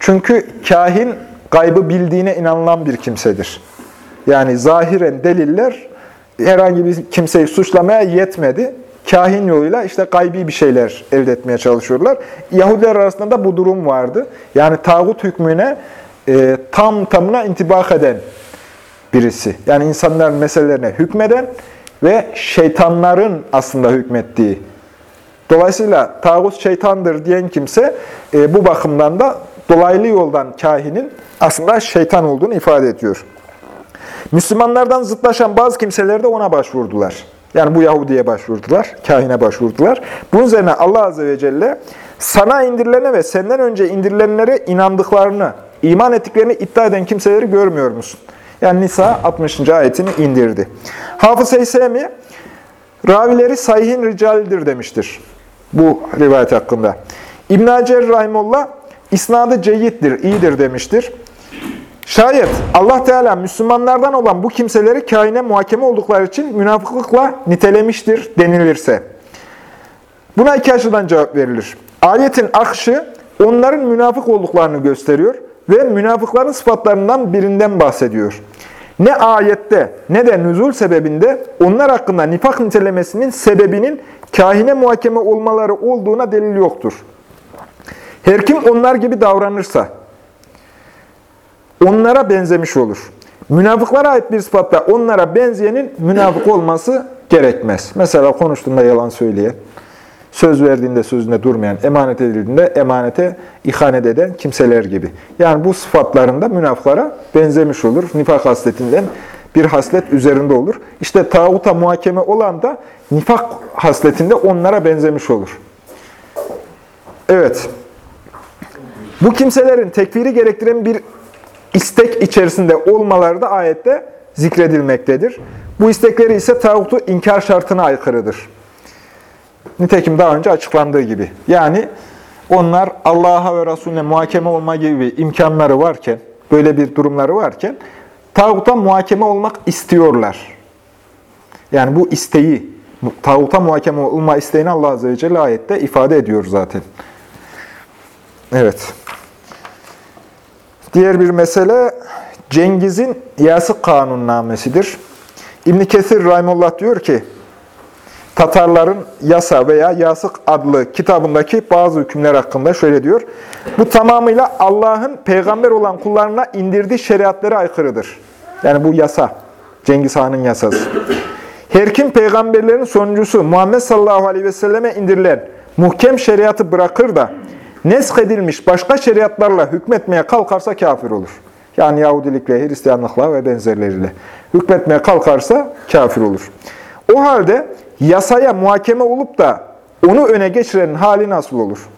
Çünkü kahin gaybı bildiğine inanılan bir kimsedir. Yani zahiren deliller herhangi bir kimseyi suçlamaya yetmedi. Kahin yoluyla işte gaybi bir şeyler elde etmeye çalışıyorlar. Yahudiler arasında da bu durum vardı. Yani tağut hükmüne e, tam tamına intibak eden birisi. Yani insanların meselelerine hükmeden ve şeytanların aslında hükmettiği. Dolayısıyla tağut şeytandır diyen kimse e, bu bakımdan da dolaylı yoldan kahinin aslında şeytan olduğunu ifade ediyor. Müslümanlardan zıtlaşan bazı kimseler de ona başvurdular. Yani bu Yahudi'ye başvurdular, kahine başvurdular. Bunun üzerine Allah Azze ve Celle sana indirilene ve senden önce indirilenlere inandıklarını, iman ettiklerini iddia eden kimseleri görmüyor musun? Yani Nisa 60. ayetini indirdi. Hafız Heysemi, ravileri sahihin ricalidir demiştir bu rivayet hakkında. İbn-i Hacer Rahimullah, isnadı ceyyittir, iyidir demiştir. Şayet Allah Teala Müslümanlardan olan bu kimseleri kaine muhakeme oldukları için münafıklıkla nitelemiştir denilirse. Buna iki açıdan cevap verilir. Ayetin akışı onların münafık olduklarını gösteriyor ve münafıkların sıfatlarından birinden bahsediyor. Ne ayette ne de nüzul sebebinde onlar hakkında nifak nitelemesinin sebebinin kahine muhakeme olmaları olduğuna delil yoktur. Her kim onlar gibi davranırsa, onlara benzemiş olur. Münafıklara ait bir sıfatla onlara benzeyenin münafık olması gerekmez. Mesela konuştuğunda yalan söyleyen, söz verdiğinde sözünde durmayan, emanet edildiğinde emanete ihanet eden kimseler gibi. Yani bu sıfatlarında münafıklara benzemiş olur. Nifak hasletinden bir haslet üzerinde olur. İşte tağuta muhakeme olan da nifak hasletinde onlara benzemiş olur. Evet. Bu kimselerin tekfiri gerektiren bir istek içerisinde olmaları da ayette zikredilmektedir. Bu istekleri ise tağutu inkar şartına aykırıdır. Nitekim daha önce açıklandığı gibi. Yani onlar Allah'a ve Resulüne muhakeme olma gibi imkanları varken, böyle bir durumları varken, tağuta muhakeme olmak istiyorlar. Yani bu isteği, tağuta muhakeme olma isteğini Allah Azze ve Celle ayette ifade ediyor zaten. Evet. Diğer bir mesele Cengiz'in Yasık kanunnamesidir. İbn Kesir Rahimullah diyor ki, Tatarların Yasa veya Yasık adlı kitabındaki bazı hükümler hakkında şöyle diyor. Bu tamamıyla Allah'ın peygamber olan kullarına indirdiği şeriatlara aykırıdır. Yani bu yasa, Cengiz Han'ın yasası. Her kim peygamberlerin sonuncusu Muhammed sallallahu aleyhi ve selleme indirilen muhkem şeriatı bırakır da nesk edilmiş başka şeriatlarla hükmetmeye kalkarsa kafir olur. Yani Yahudilikle, Hristiyanlıkla ve benzerleriyle hükmetmeye kalkarsa kafir olur. O halde yasaya muhakeme olup da onu öne geçirenin hali nasıl olur?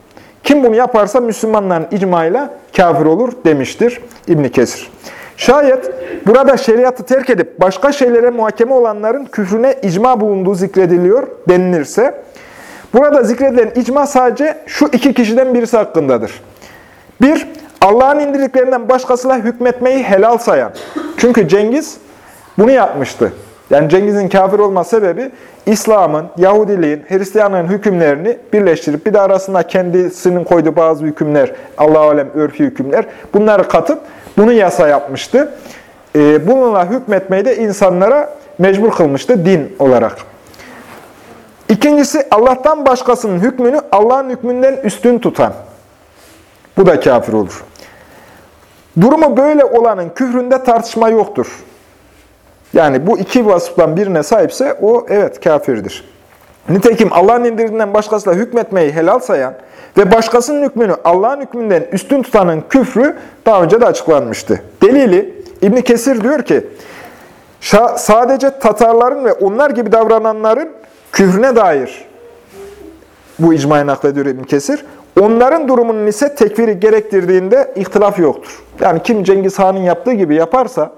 Kim bunu yaparsa Müslümanların icmayla kafir olur demiştir İbn Kesir. Şayet burada şeriatı terk edip başka şeylere muhakeme olanların küfrüne icma bulunduğu zikrediliyor denilirse, burada zikredilen icma sadece şu iki kişiden birisi hakkındadır. Bir, Allah'ın indirdiklerinden başkasıyla hükmetmeyi helal sayan. Çünkü Cengiz bunu yapmıştı. Yani Cengiz'in kafir olma sebebi İslam'ın, Yahudiliğin, Hristiyanlığın hükümlerini birleştirip bir de arasında kendisinin koyduğu bazı hükümler, Allah alem örfi hükümler, bunları katıp bunu yasa yapmıştı. Ee, bununla hükmetmeyi de insanlara mecbur kılmıştı din olarak. İkincisi Allah'tan başkasının hükmünü Allah'ın hükmünden üstün tutan. Bu da kafir olur. Durumu böyle olanın küfründe tartışma yoktur. Yani bu iki vasıftan birine sahipse o evet kafirdir. Nitekim Allah'ın indirdiğinden başkasıyla hükmetmeyi helal sayan ve başkasının hükmünü Allah'ın hükmünden üstün tutanın küfrü daha önce de açıklanmıştı. Delili İbn Kesir diyor ki, sadece Tatarların ve onlar gibi davrananların küfrüne dair bu icmayı naklediyor İbn Kesir. Onların durumunun ise tekfiri gerektirdiğinde ihtilaf yoktur. Yani kim Cengiz Han'ın yaptığı gibi yaparsa,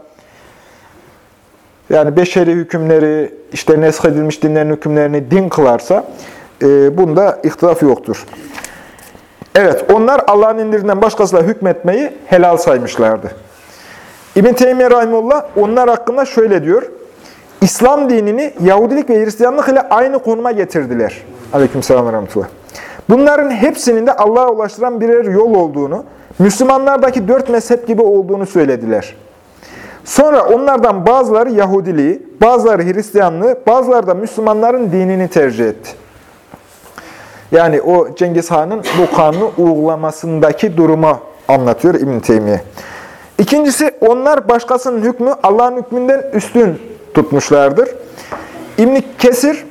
yani beşeri hükümleri, işte nesk edilmiş dinlerin hükümlerini din kılarsa, e, bunda ihtilaf yoktur. Evet, onlar Allah'ın indirinden başkasıyla hükmetmeyi helal saymışlardı. İbn-i Teymiye Rahimullah onlar hakkında şöyle diyor. İslam dinini Yahudilik ve Hristiyanlık ile aynı konuma getirdiler. Aleykümselam ve rahmetullah. Bunların hepsinin de Allah'a ulaştıran birer yol olduğunu, Müslümanlardaki dört mezhep gibi olduğunu söylediler. Sonra onlardan bazıları Yahudiliği, bazıları Hristiyanlığı, bazıları da Müslümanların dinini tercih etti. Yani o Cengiz Han'ın bu kanunu uygulamasındaki durumu anlatıyor İbn Teymiye. İkincisi onlar başkasının hükmü Allah'ın hükmünden üstün tutmuşlardır. İbn Kesir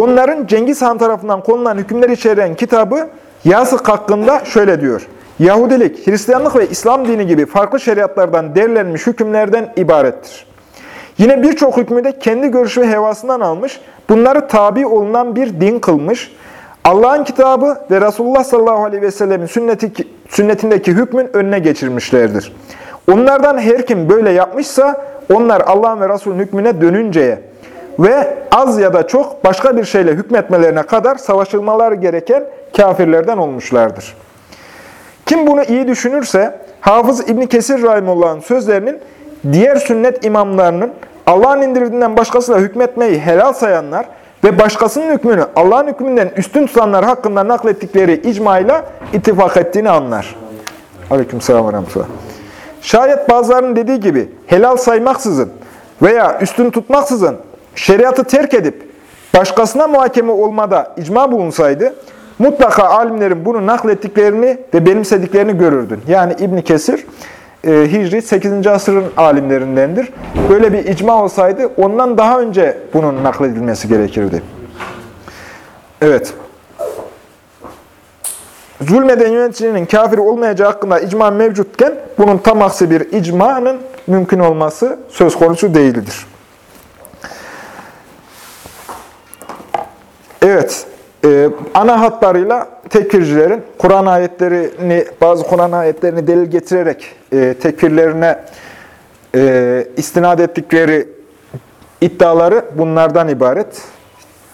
onların Cengiz Han tarafından konulan hükümler içeren kitabı Yasık hakkında şöyle diyor. Yahudilik, Hristiyanlık ve İslam dini gibi farklı şeriatlardan derlenmiş hükümlerden ibarettir. Yine birçok hükmü de kendi görüş ve hevasından almış, bunları tabi olunan bir din kılmış, Allah'ın kitabı ve Resulullah sallallahu aleyhi ve sellemin sünneti, sünnetindeki hükmün önüne geçirmişlerdir. Onlardan her kim böyle yapmışsa, onlar Allah'ın ve Resulün hükmüne dönünceye ve az ya da çok başka bir şeyle hükmetmelerine kadar savaşılmaları gereken kafirlerden olmuşlardır. Kim bunu iyi düşünürse, Hafız İbni Kesir Rahimullah'ın sözlerinin diğer sünnet imamlarının Allah'ın indirdiğinden başkasıyla hükmetmeyi helal sayanlar ve başkasının hükmünü Allah'ın hükmünden üstün tutanlar hakkında naklettikleri icmayla ittifak ettiğini anlar. Aleyküm selam ve rahmetullah. Şayet bazılarının dediği gibi helal saymaksızın veya üstün tutmaksızın şeriatı terk edip başkasına muhakeme olmada icma bulunsaydı, mutlaka alimlerin bunu naklettiklerini ve benimsediklerini görürdün. Yani İbn Kesir, e, Hicri 8. asırın alimlerindendir. Böyle bir icma olsaydı ondan daha önce bunun nakledilmesi gerekirdi. Evet. Zulmeden yöneticinin kafir olmayacağı hakkında icma mevcutken bunun tam aksi bir icmanın mümkün olması söz konusu değildir. Evet, e, ana hatlarıyla tekfircilerin Kur'an ayetlerini, bazı Kur'an ayetlerini delil getirerek e, tekfirlerine e, istinad ettikleri iddiaları bunlardan ibaret.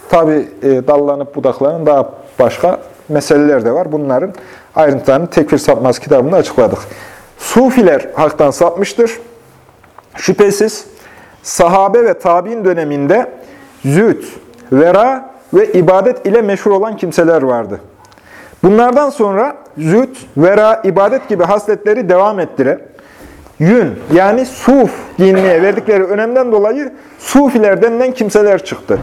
Tabi e, dallanıp budaklanan daha başka meseleler de var. Bunların ayrıntılarını tekfir sapmaz kitabında açıkladık. Sufiler haktan sapmıştır. Şüphesiz sahabe ve tabi'in döneminde züht, vera ve ibadet ile meşhur olan kimseler vardı. Bunlardan sonra züht, vera, ibadet gibi hasletleri devam ettiren, yün yani suf giyinmeye verdikleri önemden dolayı sufiler denilen kimseler çıktı.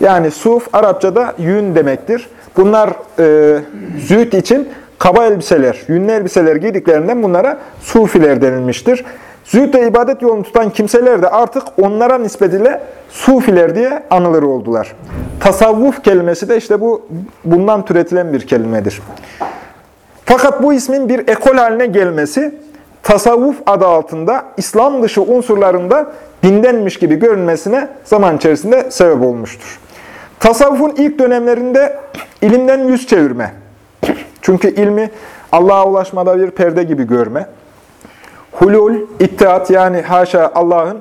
Yani suf Arapçada yün demektir. Bunlar e, züht için kaba elbiseler, yünlü elbiseler giydiklerinden bunlara sufiler denilmiştir. Zühd ve ibadet yolunu tutan kimseler de artık onlara nispet ile sufiler diye anılır oldular. Tasavvuf kelimesi de işte bu bundan türetilen bir kelimedir. Fakat bu ismin bir ekol haline gelmesi, tasavvuf adı altında İslam dışı unsurlarında dindenmiş gibi görünmesine zaman içerisinde sebep olmuştur. Tasavvufun ilk dönemlerinde ilimden yüz çevirme. Çünkü ilmi Allah'a ulaşmada bir perde gibi görme. Hulul, ittihat yani haşa Allah'ın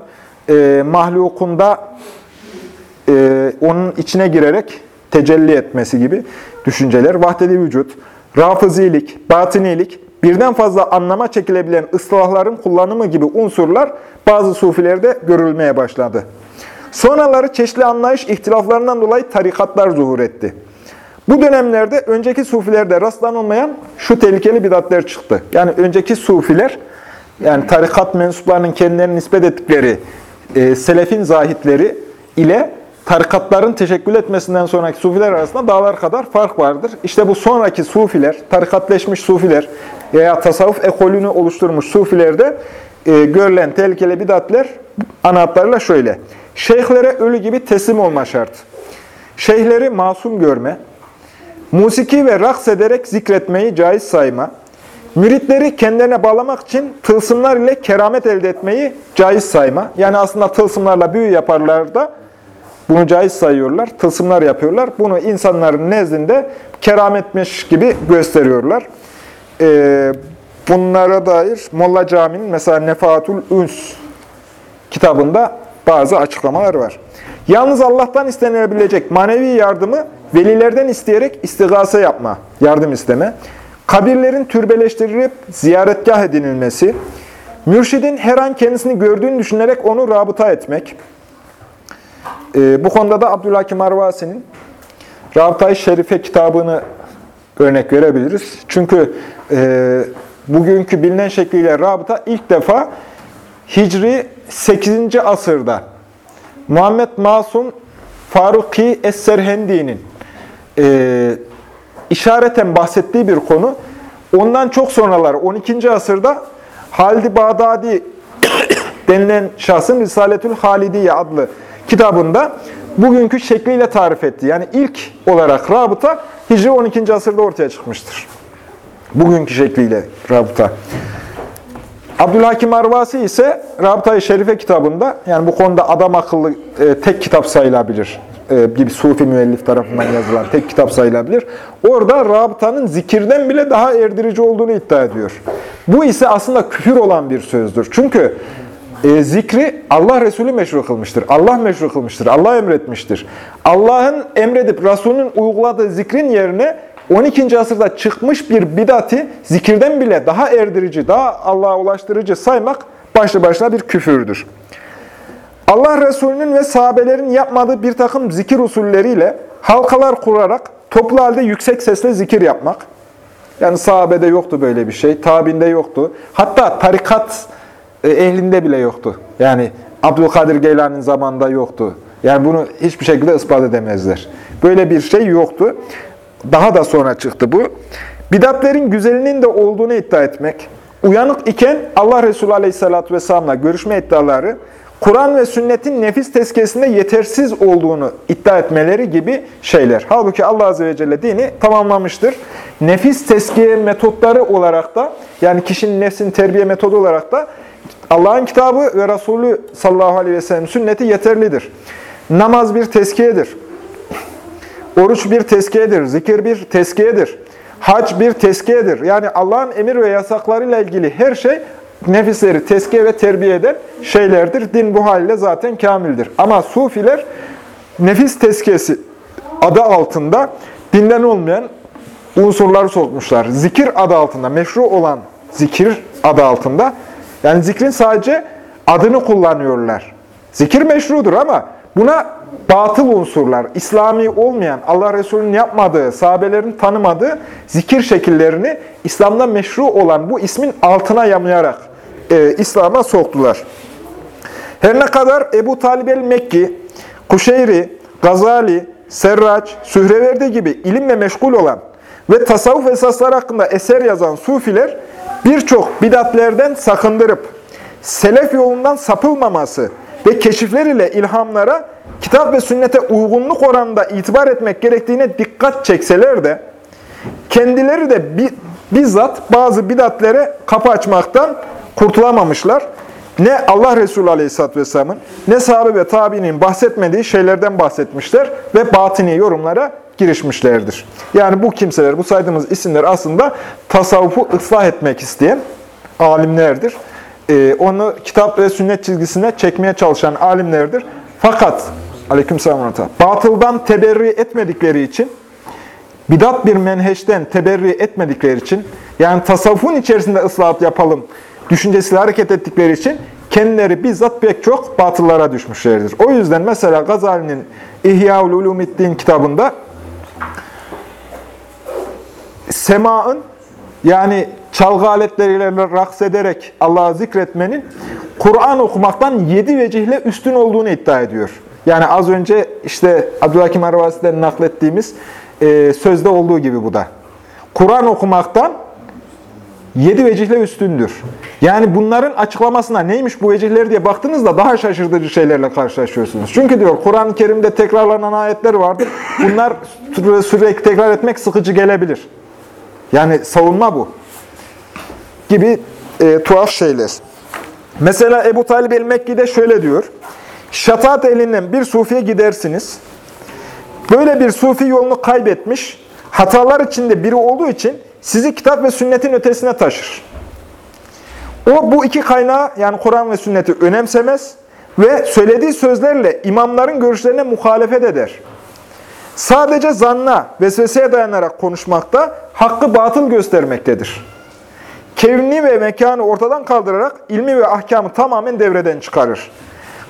e, mahlukunda e, onun içine girerek tecelli etmesi gibi düşünceler. Vahdedi vücut, rafızilik, batinilik, birden fazla anlama çekilebilen ıslahların kullanımı gibi unsurlar bazı sufilerde görülmeye başladı. Sonraları çeşitli anlayış ihtilaflarından dolayı tarikatlar zuhur etti. Bu dönemlerde önceki sufilerde rastlanılmayan şu tehlikeli bidatler çıktı. Yani önceki sufiler, yani tarikat mensuplarının kendilerine nispet ettikleri e, selefin zahitleri ile tarikatların teşekkül etmesinden sonraki sufiler arasında dağlar kadar fark vardır. İşte bu sonraki sufiler, tarikatleşmiş sufiler veya tasavvuf ekolünü oluşturmuş sufilerde e, görülen tehlikeli bidatler ana şöyle. Şeyhlere ölü gibi teslim olma şart. Şeyhleri masum görme. Musiki ve raks ederek zikretmeyi caiz sayma. Müritleri kendilerine bağlamak için tılsımlar ile keramet elde etmeyi caiz sayma. Yani aslında tılsımlarla büyü yaparlar da Bunu caiz sayıyorlar, tılsımlar yapıyorlar. Bunu insanların nezdinde kerametmiş gibi gösteriyorlar. Ee, bunlara dair Molla Cami'nin mesela Nefatul Üns kitabında bazı açıklamalar var. Yalnız Allah'tan istenilebilecek manevi yardımı velilerden isteyerek istigase yapma, yardım isteme, kabirlerin türbeleştirilip ziyaretgah edinilmesi, mürşidin her an kendisini gördüğünü düşünerek onu rabıta etmek. Ee, bu konuda da Abdülhakim Arvasi'nin Rabıta-i Şerife kitabını örnek verebiliriz. Çünkü e, bugünkü bilinen şekliyle rabıta ilk defa Hicri 8. asırda Muhammed Masum Faruki Es-Serhendi'nin e, işareten bahsettiği bir konu. Ondan çok sonralar 12. asırda Halid-i Bağdadi denilen şahsın Risaletül Halidiye adlı kitabında bugünkü şekliyle tarif etti. Yani ilk olarak rabıta Hicri 12. asırda ortaya çıkmıştır. Bugünkü şekliyle rabıta. Abdülhakim Arvasi ise Rabıta-i Şerife kitabında, yani bu konuda adam akıllı e, tek kitap sayılabilir. E, bir Sufi müellif tarafından yazılan tek kitap sayılabilir. Orada rabıtanın zikirden bile daha erdirici olduğunu iddia ediyor. Bu ise aslında küfür olan bir sözdür. Çünkü e, zikri Allah Resulü meşru kılmıştır. Allah meşru kılmıştır. Allah emretmiştir. Allah'ın emredip Resulünün uyguladığı zikrin yerine 12. asırda çıkmış bir bidati zikirden bile daha erdirici, daha Allah'a ulaştırıcı saymak başlı başına bir küfürdür. Allah Resulü'nün ve sahabelerin yapmadığı bir takım zikir usulleriyle halkalar kurarak toplu halde yüksek sesle zikir yapmak. Yani sahabede yoktu böyle bir şey, tabinde yoktu. Hatta tarikat e, ehlinde bile yoktu. Yani Abdülkadir Geylani'nin zamanında yoktu. Yani bunu hiçbir şekilde ispat edemezler. Böyle bir şey yoktu. Daha da sonra çıktı bu. Bidatlerin güzelinin de olduğunu iddia etmek, uyanık iken Allah Resulü Aleyhisselatü Vesselam'la görüşme iddiaları, Kur'an ve sünnetin nefis tezkiyesinde yetersiz olduğunu iddia etmeleri gibi şeyler. Halbuki Allah Azze ve Celle dini tamamlamıştır. Nefis tezkiye metotları olarak da, yani kişinin nefsin terbiye metodu olarak da Allah'ın kitabı ve Resulü sallallahu aleyhi ve sellem sünneti yeterlidir. Namaz bir tezkiyedir. Oruç bir tezkiyedir, zikir bir tezkiyedir, hac bir tezkiyedir. Yani Allah'ın emir ve yasaklarıyla ilgili her şey nefisleri tezkiye ve terbiye eden şeylerdir. Din bu haliyle zaten kamildir. Ama sufiler nefis tezkiyesi adı altında dinden olmayan unsurları sokmuşlar. Zikir adı altında, meşru olan zikir adı altında. Yani zikrin sadece adını kullanıyorlar. Zikir meşrudur ama buna batıl unsurlar, İslami olmayan, Allah Resulü'nün yapmadığı, sahabelerin tanımadığı zikir şekillerini İslam'da meşru olan bu ismin altına yamayarak e, İslam'a soktular. Her ne kadar Ebu Talib el-Mekki, Kuşeyri, Gazali, Serraç, Sühreverdi gibi ilimle meşgul olan ve tasavvuf esasları hakkında eser yazan sufiler birçok bidatlerden sakındırıp selef yolundan sapılmaması ve keşifler ile ilhamlara kitap ve sünnete uygunluk oranında itibar etmek gerektiğine dikkat çekseler de kendileri de bizzat bazı bidatlere kapı açmaktan kurtulamamışlar. Ne Allah Resulü Aleyhisselatü Vesselam'ın ne sahabe ve tabiinin bahsetmediği şeylerden bahsetmişler ve batini yorumlara girişmişlerdir. Yani bu kimseler, bu saydığımız isimler aslında tasavvufu ıslah etmek isteyen alimlerdir. Ee, onu kitap ve sünnet çizgisine çekmeye çalışan alimlerdir. Fakat aleykümselam batıldan teberri etmedikleri için, bidat bir menheşten teberri etmedikleri için, yani tasavvufun içerisinde ıslahat yapalım düşüncesiyle hareket ettikleri için kendileri bizzat pek çok batıllara düşmüşlerdir. O yüzden mesela Gazali'nin İhya-ül Ulumiddin kitabında semaın yani çalgı aletleriyle raks ederek Allah'ı zikretmenin Kur'an okumaktan yedi vecihle üstün olduğunu iddia ediyor. Yani az önce işte Abdülhakim Arvasi'den naklettiğimiz e, sözde olduğu gibi bu da. Kur'an okumaktan yedi vecihle üstündür. Yani bunların açıklamasına neymiş bu vecihler diye baktığınızda daha şaşırtıcı şeylerle karşılaşıyorsunuz. Çünkü diyor Kur'an-ı Kerim'de tekrarlanan ayetler vardır. Bunlar sürekli tekrar etmek sıkıcı gelebilir. Yani savunma bu. Gibi e, tuhaf şeyler. Mesela Ebu Talib el-Mekki'de şöyle diyor. Şataat elinden bir sufiye gidersiniz. Böyle bir sufi yolunu kaybetmiş, hatalar içinde biri olduğu için sizi kitap ve sünnetin ötesine taşır. O bu iki kaynağı yani Kur'an ve sünneti önemsemez ve söylediği sözlerle imamların görüşlerine muhalefet eder. Sadece zanna, vesveseye dayanarak konuşmakta, hakkı batıl göstermektedir. Kevni ve mekanı ortadan kaldırarak ilmi ve ahkamı tamamen devreden çıkarır.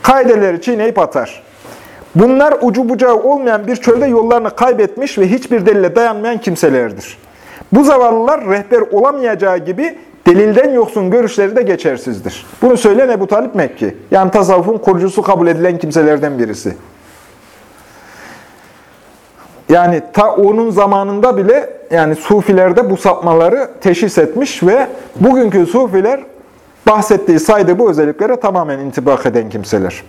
Kaideleri çiğneyip atar. Bunlar ucu bucağı olmayan bir çölde yollarını kaybetmiş ve hiçbir delile dayanmayan kimselerdir. Bu zavallılar rehber olamayacağı gibi delilden yoksun görüşleri de geçersizdir. Bunu söyleyen Ebu Talip Mekki. Yani tasavvufun kurucusu kabul edilen kimselerden birisi. Yani ta onun zamanında bile yani sufilerde bu sapmaları teşhis etmiş ve bugünkü sufiler bahsettiği saydığı bu özelliklere tamamen intibak eden kimseler.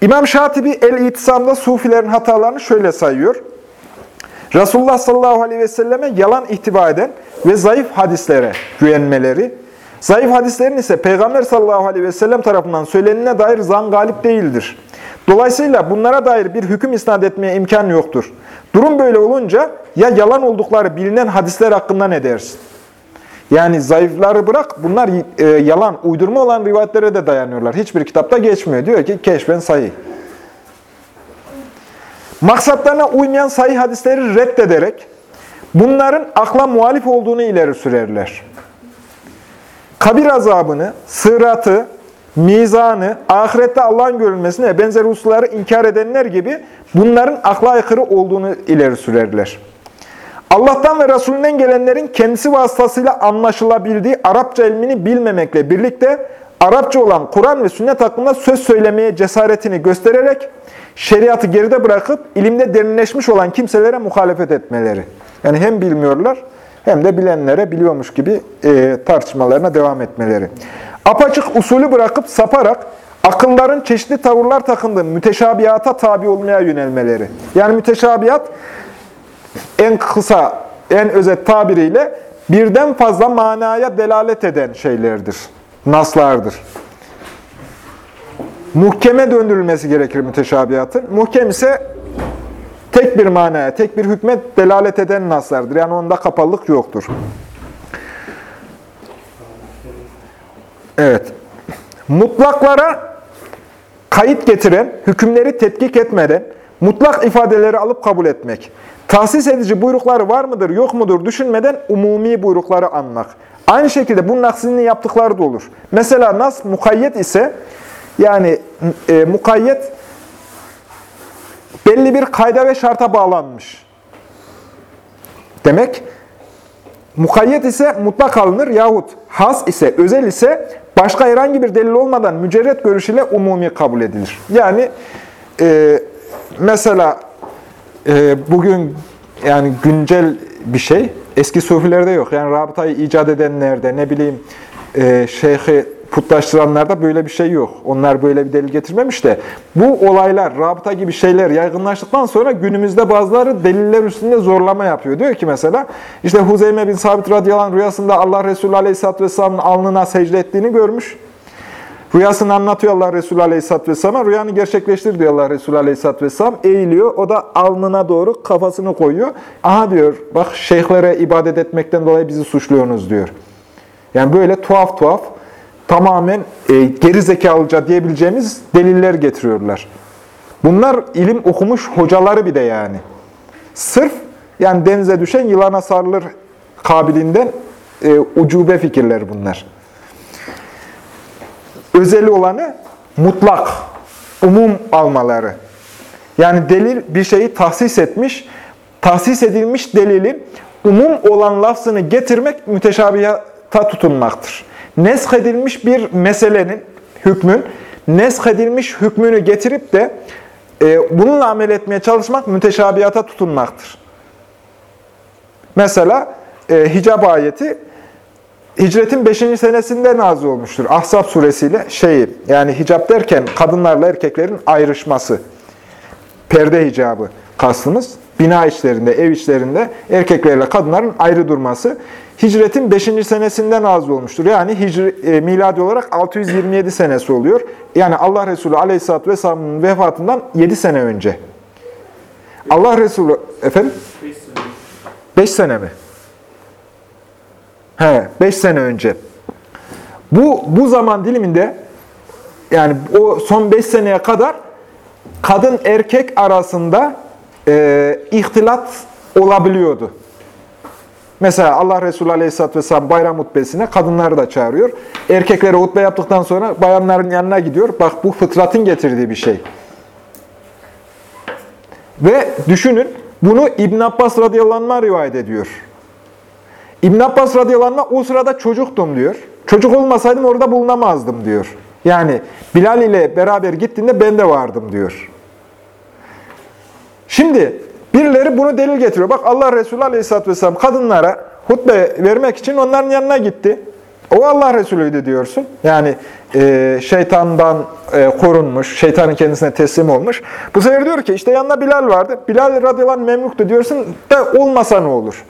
İmam Şatibi El-İtisam'da sufilerin hatalarını şöyle sayıyor. Resulullah sallallahu aleyhi ve selleme yalan ihtiva eden ve zayıf hadislere güvenmeleri, zayıf hadislerin ise Peygamber sallallahu aleyhi ve sellem tarafından söylenene dair zan galip değildir. Dolayısıyla bunlara dair bir hüküm isnat etmeye imkan yoktur. Durum böyle olunca ya yalan oldukları bilinen hadisler hakkında ne dersin? Yani zayıfları bırak, bunlar e, yalan, uydurma olan rivayetlere de dayanıyorlar. Hiçbir kitapta geçmiyor. Diyor ki keşfen sayı. Maksatlarına uymayan sayı hadisleri reddederek bunların akla muhalif olduğunu ileri sürerler. Kabir azabını, sıratı, mizanı, ahirette Allah'ın görülmesini ve benzer hususları inkar edenler gibi bunların akla aykırı olduğunu ileri sürerler. Allah'tan ve Resulünden gelenlerin kendisi vasıtasıyla anlaşılabildiği Arapça ilmini bilmemekle birlikte Arapça olan Kur'an ve sünnet hakkında söz söylemeye cesaretini göstererek şeriatı geride bırakıp ilimde derinleşmiş olan kimselere muhalefet etmeleri. Yani hem bilmiyorlar hem de bilenlere biliyormuş gibi e, tartışmalarına devam etmeleri. Apaçık usulü bırakıp saparak akılların çeşitli tavırlar takındığı müteşabihata tabi olmaya yönelmeleri. Yani müteşabihat en kısa, en özet tabiriyle birden fazla manaya delalet eden şeylerdir, naslardır. Muhkeme döndürülmesi gerekir müteşabihatın. Muhkem ise tek bir manaya, tek bir hükme delalet eden naslardır. Yani onda kapalılık yoktur. Evet. Mutlaklara kayıt getiren, hükümleri tetkik etmeden, mutlak ifadeleri alıp kabul etmek. Tahsis edici buyrukları var mıdır, yok mudur düşünmeden umumi buyrukları anmak. Aynı şekilde bunun aksini yaptıkları da olur. Mesela nas mukayyet ise, yani e, mukayyet belli bir kayda ve şarta bağlanmış. Demek, mukayyet ise mutlak alınır yahut has ise, özel ise başka herhangi bir delil olmadan mücerret görüşüyle umumi kabul edilir. Yani e, mesela e, bugün yani güncel bir şey, eski sufilerde yok. Yani rabıtayı icat edenlerde, ne bileyim e, şeyhi putlaştıranlarda böyle bir şey yok. Onlar böyle bir delil getirmemiş de bu olaylar, rabıta gibi şeyler yaygınlaştıktan sonra günümüzde bazıları deliller üstünde zorlama yapıyor. Diyor ki mesela işte Huzeyme bin Sabit radıyallahu anh rüyasında Allah Resulü aleyhisselatü vesselamın alnına secde ettiğini görmüş. Rüyasını anlatıyor Allah Resulü Aleyhisselatü Vesselam'a. Rüyanı gerçekleştir diyor Allah Resulü Aleyhisselatü Vesselam. Eğiliyor. O da alnına doğru kafasını koyuyor. Aha diyor bak şeyhlere ibadet etmekten dolayı bizi suçluyorsunuz diyor. Yani böyle tuhaf tuhaf tamamen e, geri diyebileceğimiz deliller getiriyorlar. Bunlar ilim okumuş hocaları bir de yani. Sırf yani denize düşen yılana sarılır kabiliğinden e, ucube fikirler bunlar. Özeli olanı mutlak, umum almaları. Yani delil bir şeyi tahsis etmiş, tahsis edilmiş delilin umum olan lafzını getirmek müteşabihata tutunmaktır nesk edilmiş bir meselenin, hükmün, nesk edilmiş hükmünü getirip de e, bununla amel etmeye çalışmak müteşabihata tutunmaktır. Mesela e, hicab ayeti hicretin 5. senesinde nazil olmuştur. Ahzab suresiyle şeyi yani hicap derken kadınlarla erkeklerin ayrışması. Perde hicabı kastımız. Bina işlerinde, ev işlerinde erkeklerle kadınların ayrı durması. hicretin 5. senesinde nazil olmuştur. Yani hicri, e, miladi olarak 627 senesi oluyor. Yani Allah Resulü Aleyhisselatü Vesselam'ın vefatından 7 sene önce. Allah Resulü, efendim? 5 sene mi? He, 5 sene önce. Bu, bu zaman diliminde yani o son 5 seneye kadar kadın erkek arasında e, ihtilat olabiliyordu. Mesela Allah Resulü Aleyhisselatü Vesselam bayram hutbesine kadınları da çağırıyor. Erkeklere hutbe yaptıktan sonra bayanların yanına gidiyor. Bak bu fıtratın getirdiği bir şey. Ve düşünün bunu İbn Abbas radıyallahu anh rivayet ediyor. İbn Abbas radıyallahu anh o sırada çocuktum diyor. Çocuk olmasaydım orada bulunamazdım diyor. Yani Bilal ile beraber gittiğinde ben de vardım diyor. Şimdi birileri bunu delil getiriyor. Bak Allah Resulü Aleyhisselatü Vesselam kadınlara hutbe vermek için onların yanına gitti. O Allah Resulü'ydü diyorsun. Yani e, şeytandan e, korunmuş, şeytanın kendisine teslim olmuş. Bu sefer diyor ki işte yanında Bilal vardı. Bilal radıyallahu anh memluktu diyorsun da olmasa ne olur?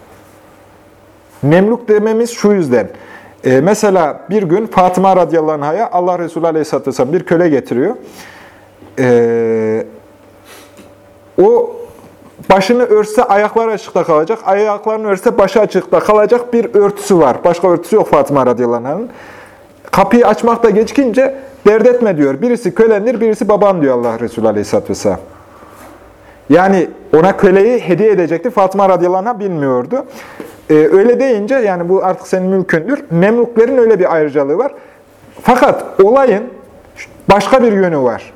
Memluk dememiz şu yüzden. E, mesela bir gün Fatıma radıyallahu anh'a Allah Resulü aleyhisselatü vesselam bir köle getiriyor. E, o başını örtse ayakları açıkta kalacak, ayaklarını örtse başı açıkta kalacak bir örtüsü var. Başka örtüsü yok Fatıma radıyallahu anh'ın. Kapıyı açmakta gecikince dert etme diyor. Birisi kölendir, birisi baban diyor Allah Resulü aleyhisselatü vesselam. Yani ona köleyi hediye edecekti. Fatıma radıyallahu bilmiyordu. Ee, öyle deyince yani bu artık senin mülkündür. Memluklerin öyle bir ayrıcalığı var. Fakat olayın başka bir yönü var.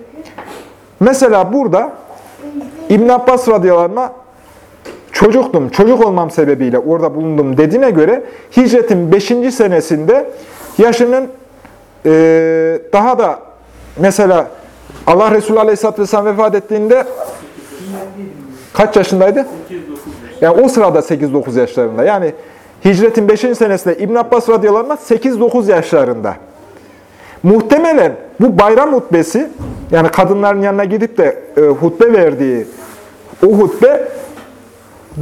Mesela burada İbn Abbas radıyallahu anh çocuktum, çocuk olmam sebebiyle orada bulundum dediğine göre hicretin 5. senesinde yaşının e, daha da mesela Allah Resulü Aleyhisselatü Vesselam vefat ettiğinde kaç yaşındaydı? Yani o sırada 8-9 yaşlarında. Yani hicretin 5. senesinde İbn Abbas radıyallahu anh 8-9 yaşlarında. Muhtemelen bu bayram hutbesi, yani kadınların yanına gidip de e, hutbe verdiği o hutbe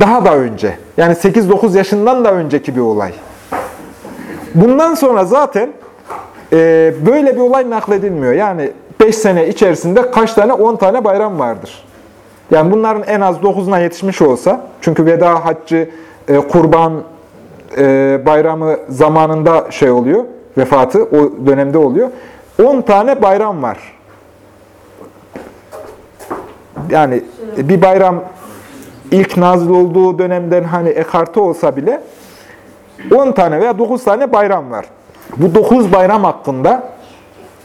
daha da önce. Yani 8-9 yaşından da önceki bir olay. Bundan sonra zaten e, böyle bir olay nakledilmiyor. Yani 5 sene içerisinde kaç tane? 10 tane bayram vardır. Yani bunların en az 9'una yetişmiş olsa, çünkü veda haccı, e, kurban e, bayramı zamanında şey oluyor, vefatı o dönemde oluyor. 10 tane bayram var. Yani bir bayram ilk nazil olduğu dönemden hani ekarte olsa bile 10 tane veya 9 tane bayram var. Bu 9 bayram hakkında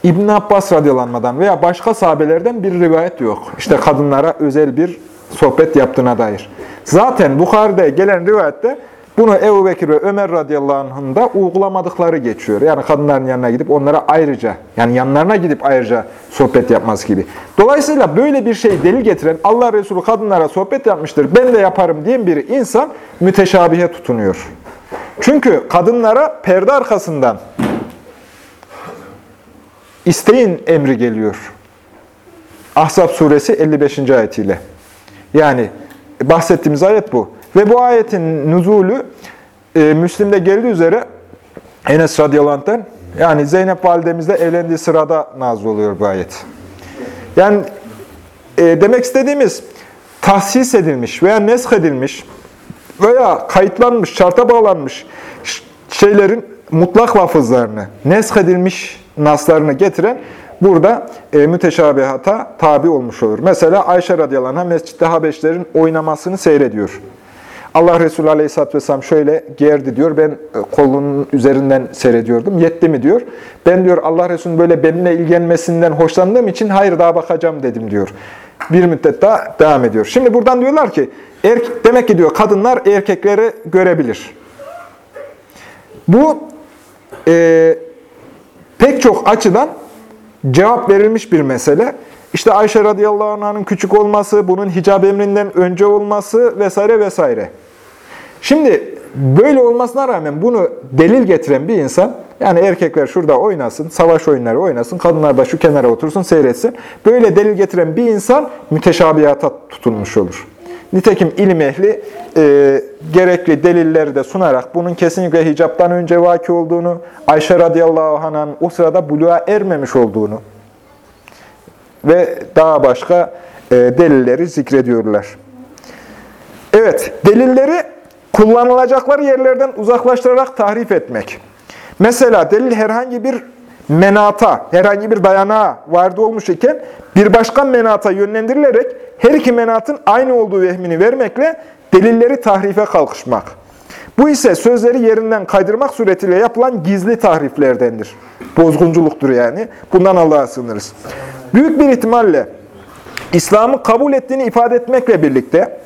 İbn Abbas radıyallahu veya başka sahabelerden bir rivayet yok. İşte kadınlara özel bir sohbet yaptığına dair. Zaten Bukhari'de gelen rivayette bunu Ebu Bekir ve Ömer radıyallahu anh'ın da uygulamadıkları geçiyor. Yani kadınların yanına gidip onlara ayrıca, yani yanlarına gidip ayrıca sohbet yapması gibi. Dolayısıyla böyle bir şey delil getiren Allah Resulü kadınlara sohbet yapmıştır, ben de yaparım diyen bir insan müteşabihe tutunuyor. Çünkü kadınlara perde arkasından isteyin emri geliyor. Ahzab suresi 55. ayetiyle. Yani bahsettiğimiz ayet bu. Ve bu ayetin nüzulü e, Müslim'de geldiği üzere Enes radıyallahu yani Zeynep validemizle evlendiği sırada nazil oluyor bu ayet. Yani e, demek istediğimiz tahsis edilmiş veya nesk edilmiş veya kayıtlanmış, şarta bağlanmış şeylerin mutlak lafızlarını, nesk edilmiş naslarını getiren burada e, müteşabihata tabi olmuş olur. Mesela Ayşe radıyallahu anh mescitte Habeşlerin oynamasını seyrediyor. Allah Resulü Aleyhisselatü Vesselam şöyle gerdi diyor. Ben e, kolunun üzerinden seyrediyordum. Yetti mi diyor. Ben diyor Allah Resulü'nün böyle benimle ilgilenmesinden hoşlandığım için hayır daha bakacağım dedim diyor. Bir müddet daha devam ediyor. Şimdi buradan diyorlar ki erkek, demek ki diyor kadınlar erkekleri görebilir. Bu e, pek çok açıdan cevap verilmiş bir mesele. İşte Ayşe radıyallahu anh'ın küçük olması, bunun hicab emrinden önce olması vesaire vesaire. Şimdi böyle olmasına rağmen bunu delil getiren bir insan, yani erkekler şurada oynasın, savaş oyunları oynasın, kadınlar da şu kenara otursun, seyretsin. Böyle delil getiren bir insan müteşabihata tutulmuş olur. Nitekim ilim ehli e, gerekli delilleri de sunarak bunun kesinlikle hicaptan önce vaki olduğunu, Ayşe radıyallahu anh'ın o sırada buluğa ermemiş olduğunu ve daha başka e, delilleri zikrediyorlar. Evet, delilleri kullanılacakları yerlerden uzaklaştırarak tahrif etmek. Mesela delil herhangi bir menata, herhangi bir dayanağa vardı olmuş iken bir başka menata yönlendirilerek her iki menatın aynı olduğu vehmini vermekle delilleri tahrife kalkışmak. Bu ise sözleri yerinden kaydırmak suretiyle yapılan gizli tahriflerdendir. Bozgunculuktur yani. Bundan Allah'a sığınırız. Büyük bir ihtimalle İslam'ı kabul ettiğini ifade etmekle birlikte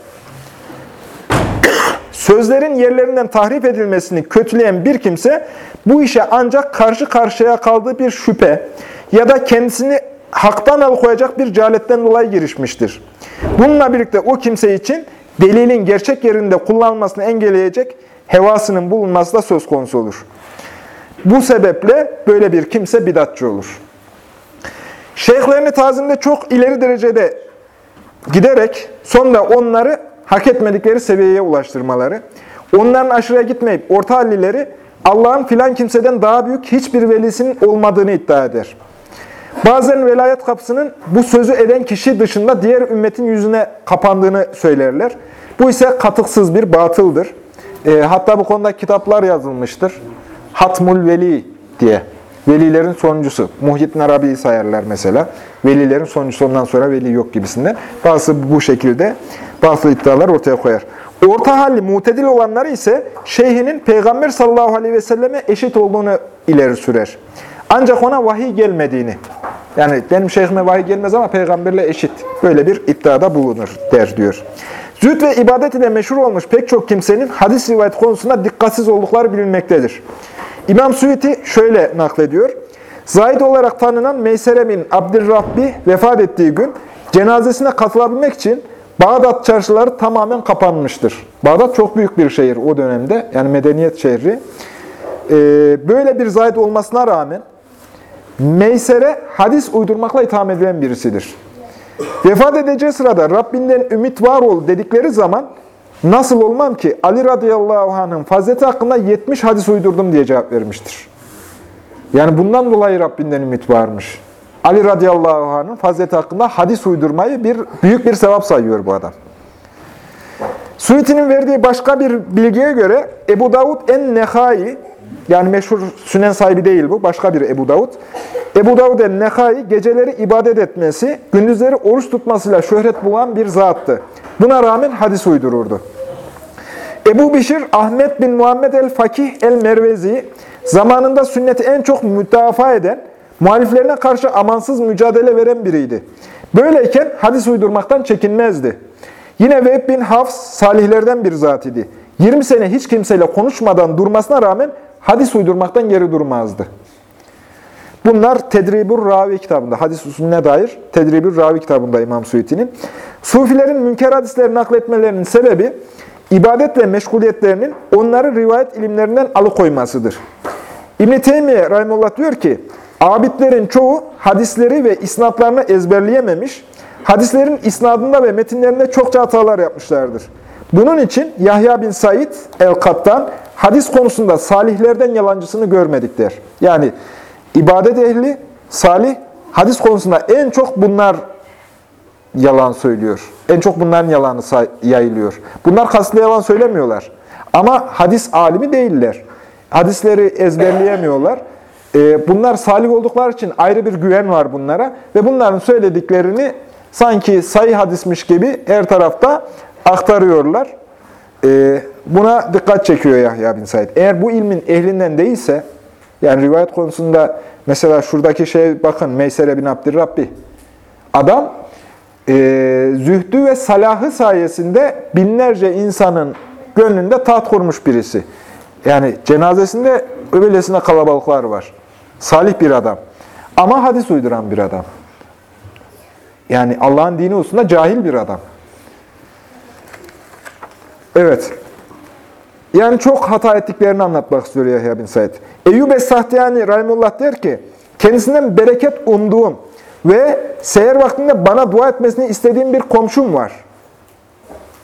sözlerin yerlerinden tahrif edilmesini kötüleyen bir kimse bu işe ancak karşı karşıya kaldığı bir şüphe ya da kendisini haktan alıkoyacak bir cehaletten dolayı girişmiştir. Bununla birlikte o kimse için delilin gerçek yerinde kullanılmasını engelleyecek hevasının bulunması da söz konusu olur. Bu sebeple böyle bir kimse bidatçı olur. Şeyhlerini tazimde çok ileri derecede giderek sonra onları hak etmedikleri seviyeye ulaştırmaları, onların aşırıya gitmeyip orta hallileri Allah'ın filan kimseden daha büyük hiçbir velisinin olmadığını iddia eder. Bazen velayet kapısının bu sözü eden kişi dışında diğer ümmetin yüzüne kapandığını söylerler. Bu ise katıksız bir batıldır. E, hatta bu konuda kitaplar yazılmıştır. Hatmul Veli diye. Velilerin sonuncusu. Muhyiddin Arabi'yi sayarlar mesela. Velilerin sonuncusu ondan sonra veli yok gibisinden. Bazı bu şekilde bazı iddialar ortaya koyar. Orta halli mutedil olanları ise şeyhinin Peygamber sallallahu aleyhi ve selleme eşit olduğunu ileri sürer. Ancak ona vahiy gelmediğini, yani benim şeyhime vahiy gelmez ama peygamberle eşit, böyle bir iddiada bulunur der diyor. Zühd ve ibadet ile meşhur olmuş pek çok kimsenin hadis rivayet konusunda dikkatsiz oldukları bilinmektedir. İmam Süviti şöyle naklediyor. Zahid olarak tanınan Meysere bin Abdülrabbi vefat ettiği gün cenazesine katılabilmek için Bağdat çarşıları tamamen kapanmıştır. Bağdat çok büyük bir şehir o dönemde, yani medeniyet şehri. Ee, böyle bir zahid olmasına rağmen Meysere hadis uydurmakla itham edilen birisidir. Vefat edeceği sırada Rabbinden ümit var ol dedikleri zaman nasıl olmam ki Ali radıyallahu anh'ın fazileti hakkında 70 hadis uydurdum diye cevap vermiştir. Yani bundan dolayı Rabbinden ümit varmış. Ali radıyallahu anh'ın fazileti hakkında hadis uydurmayı bir büyük bir sevap sayıyor bu adam. Suyuti'nin verdiği başka bir bilgiye göre Ebu Davud en-Nehai, yani meşhur sünen sahibi değil bu, başka bir Ebu Davud. Ebu Davud en-Nehai geceleri ibadet etmesi, gündüzleri oruç tutmasıyla şöhret bulan bir zattı. Buna rağmen hadis uydururdu. Ebu Bişir, Ahmet bin Muhammed el-Fakih el-Mervezi, zamanında sünneti en çok müdafaa eden, muhaliflerine karşı amansız mücadele veren biriydi. Böyleyken hadis uydurmaktan çekinmezdi. Yine Vehb bin Hafs salihlerden bir zat idi. 20 sene hiç kimseyle konuşmadan durmasına rağmen hadis uydurmaktan geri durmazdı. Bunlar Tedribur Ravi kitabında, hadis usulüne dair Tedribur Ravi kitabında İmam Suyuti'nin. Sufilerin münker hadisleri nakletmelerinin sebebi, ibadetle meşguliyetlerinin onları rivayet ilimlerinden alıkoymasıdır. İbn-i Teymiye Rahimullah diyor ki, abidlerin çoğu hadisleri ve isnatlarını ezberleyememiş, hadislerin isnadında ve metinlerinde çokça hatalar yapmışlardır. Bunun için Yahya bin Said el-Kattan hadis konusunda salihlerden yalancısını görmedik der. Yani ibadet ehli, salih, hadis konusunda en çok bunlar yalan söylüyor. En çok bunların yalanı yayılıyor. Bunlar kasıtlı yalan söylemiyorlar. Ama hadis alimi değiller. Hadisleri ezberleyemiyorlar. Ee, bunlar salih oldukları için ayrı bir güven var bunlara. Ve bunların söylediklerini sanki sayı hadismiş gibi her tarafta aktarıyorlar. Ee, buna dikkat çekiyor Yahya bin Said. Eğer bu ilmin ehlinden değilse, yani rivayet konusunda mesela şuradaki şey bakın Meysere bin Abdirrabbi. Adam e, zühdü ve salahı sayesinde binlerce insanın gönlünde taht kurmuş birisi. Yani cenazesinde öylesine kalabalıklar var. Salih bir adam. Ama hadis uyduran bir adam. Yani Allah'ın dini hususunda cahil bir adam. Evet. Yani çok hata ettiklerini anlatmak istiyor Yahya bin Said. Eyyub Es-Sahtiyani Rahimullah der ki, kendisinden bereket umduğum ve seher vaktinde bana dua etmesini istediğim bir komşum var.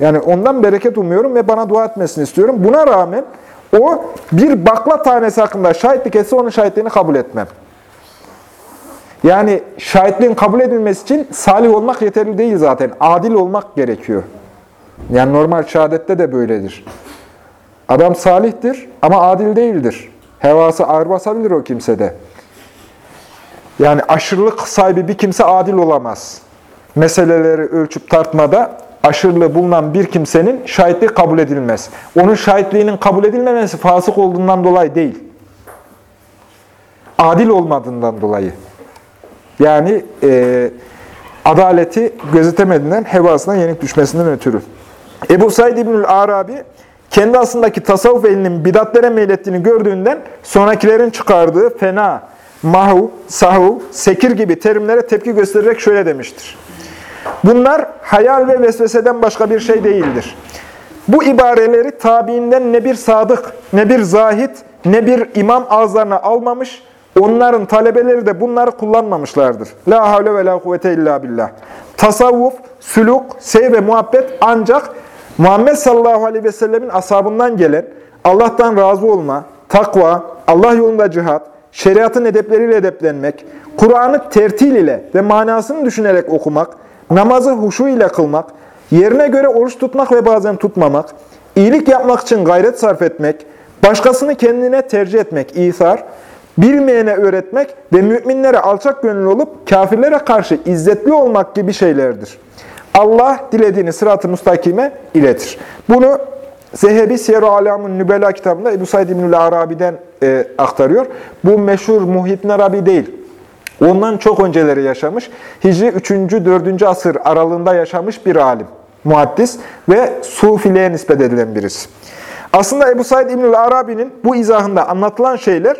Yani ondan bereket umuyorum ve bana dua etmesini istiyorum. Buna rağmen o bir bakla tanesi hakkında şahitlik etse onun şahitliğini kabul etmem. Yani şahitliğin kabul edilmesi için salih olmak yeterli değil zaten. Adil olmak gerekiyor. Yani normal şehadette de böyledir. Adam salihtir ama adil değildir. Hevası ağır basabilir o kimsede. Yani aşırılık sahibi bir kimse adil olamaz. Meseleleri ölçüp tartmada aşırılığı bulunan bir kimsenin şahitliği kabul edilmez. Onun şahitliğinin kabul edilmemesi fasık olduğundan dolayı değil. Adil olmadığından dolayı. Yani e, adaleti gözetemediğinden, hevasına yenik düşmesinden ötürü. Ebu Said İbnül Arabi, kendi aslındaki tasavvuf elinin bidatlere meylettiğini gördüğünden sonrakilerin çıkardığı fena, mahu, sahu, sekir gibi terimlere tepki göstererek şöyle demiştir. Bunlar hayal ve vesveseden başka bir şey değildir. Bu ibareleri tabiinden ne bir sadık, ne bir zahit, ne bir imam ağızlarına almamış, onların talebeleri de bunları kullanmamışlardır. La havle ve la kuvvete illa billah. Tasavvuf, süluk, seyir ve muhabbet ancak Muhammed sallallahu aleyhi ve sellemin ashabından gelen Allah'tan razı olma, takva, Allah yolunda cihat, şeriatın edepleriyle edeplenmek, Kur'an'ı tertil ile ve manasını düşünerek okumak, namazı huşu ile kılmak, yerine göre oruç tutmak ve bazen tutmamak, iyilik yapmak için gayret sarf etmek, başkasını kendine tercih etmek, İsar, bilmeyene öğretmek ve müminlere alçak gönüllü olup kafirlere karşı izzetli olmak gibi şeylerdir. Allah dilediğini sırat-ı müstakime iletir. Bunu Zehebi Siyer-i Alam'ın Nübela kitabında Ebu Said İbnül Arabi'den e, aktarıyor. Bu meşhur Muhyiddin Arabi değil. Ondan çok önceleri yaşamış. Hicri 3. 4. asır aralığında yaşamış bir alim, muhaddis ve sufiliğe nispet edilen birisi. Aslında Ebu Said İbnül Arabi'nin bu izahında anlatılan şeyler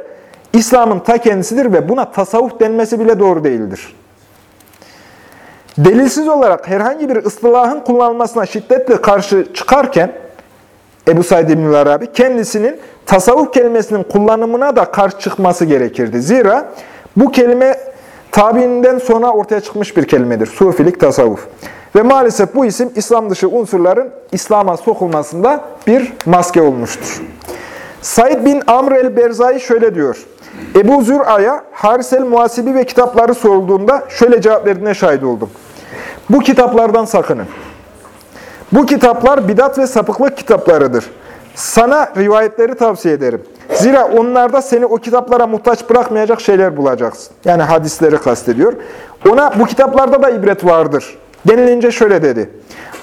İslam'ın ta kendisidir ve buna tasavvuf denmesi bile doğru değildir. Delilsiz olarak herhangi bir ıslahın kullanılmasına şiddetle karşı çıkarken Ebu Said İbnül Arabi kendisinin tasavvuf kelimesinin kullanımına da karşı çıkması gerekirdi. Zira bu kelime tabiinden sonra ortaya çıkmış bir kelimedir. Sufilik, tasavvuf. Ve maalesef bu isim İslam dışı unsurların İslam'a sokulmasında bir maske olmuştur. Said bin Amr el-Berzai şöyle diyor. Ebu Zür'a'ya Haris el-Muhasibi ve kitapları sorulduğunda şöyle cevap verdiğine şahit oldum. Bu kitaplardan sakının. Bu kitaplar bidat ve sapıklık kitaplarıdır. Sana rivayetleri tavsiye ederim. Zira onlarda seni o kitaplara muhtaç bırakmayacak şeyler bulacaksın. Yani hadisleri kastediyor. Ona bu kitaplarda da ibret vardır. Denilince şöyle dedi.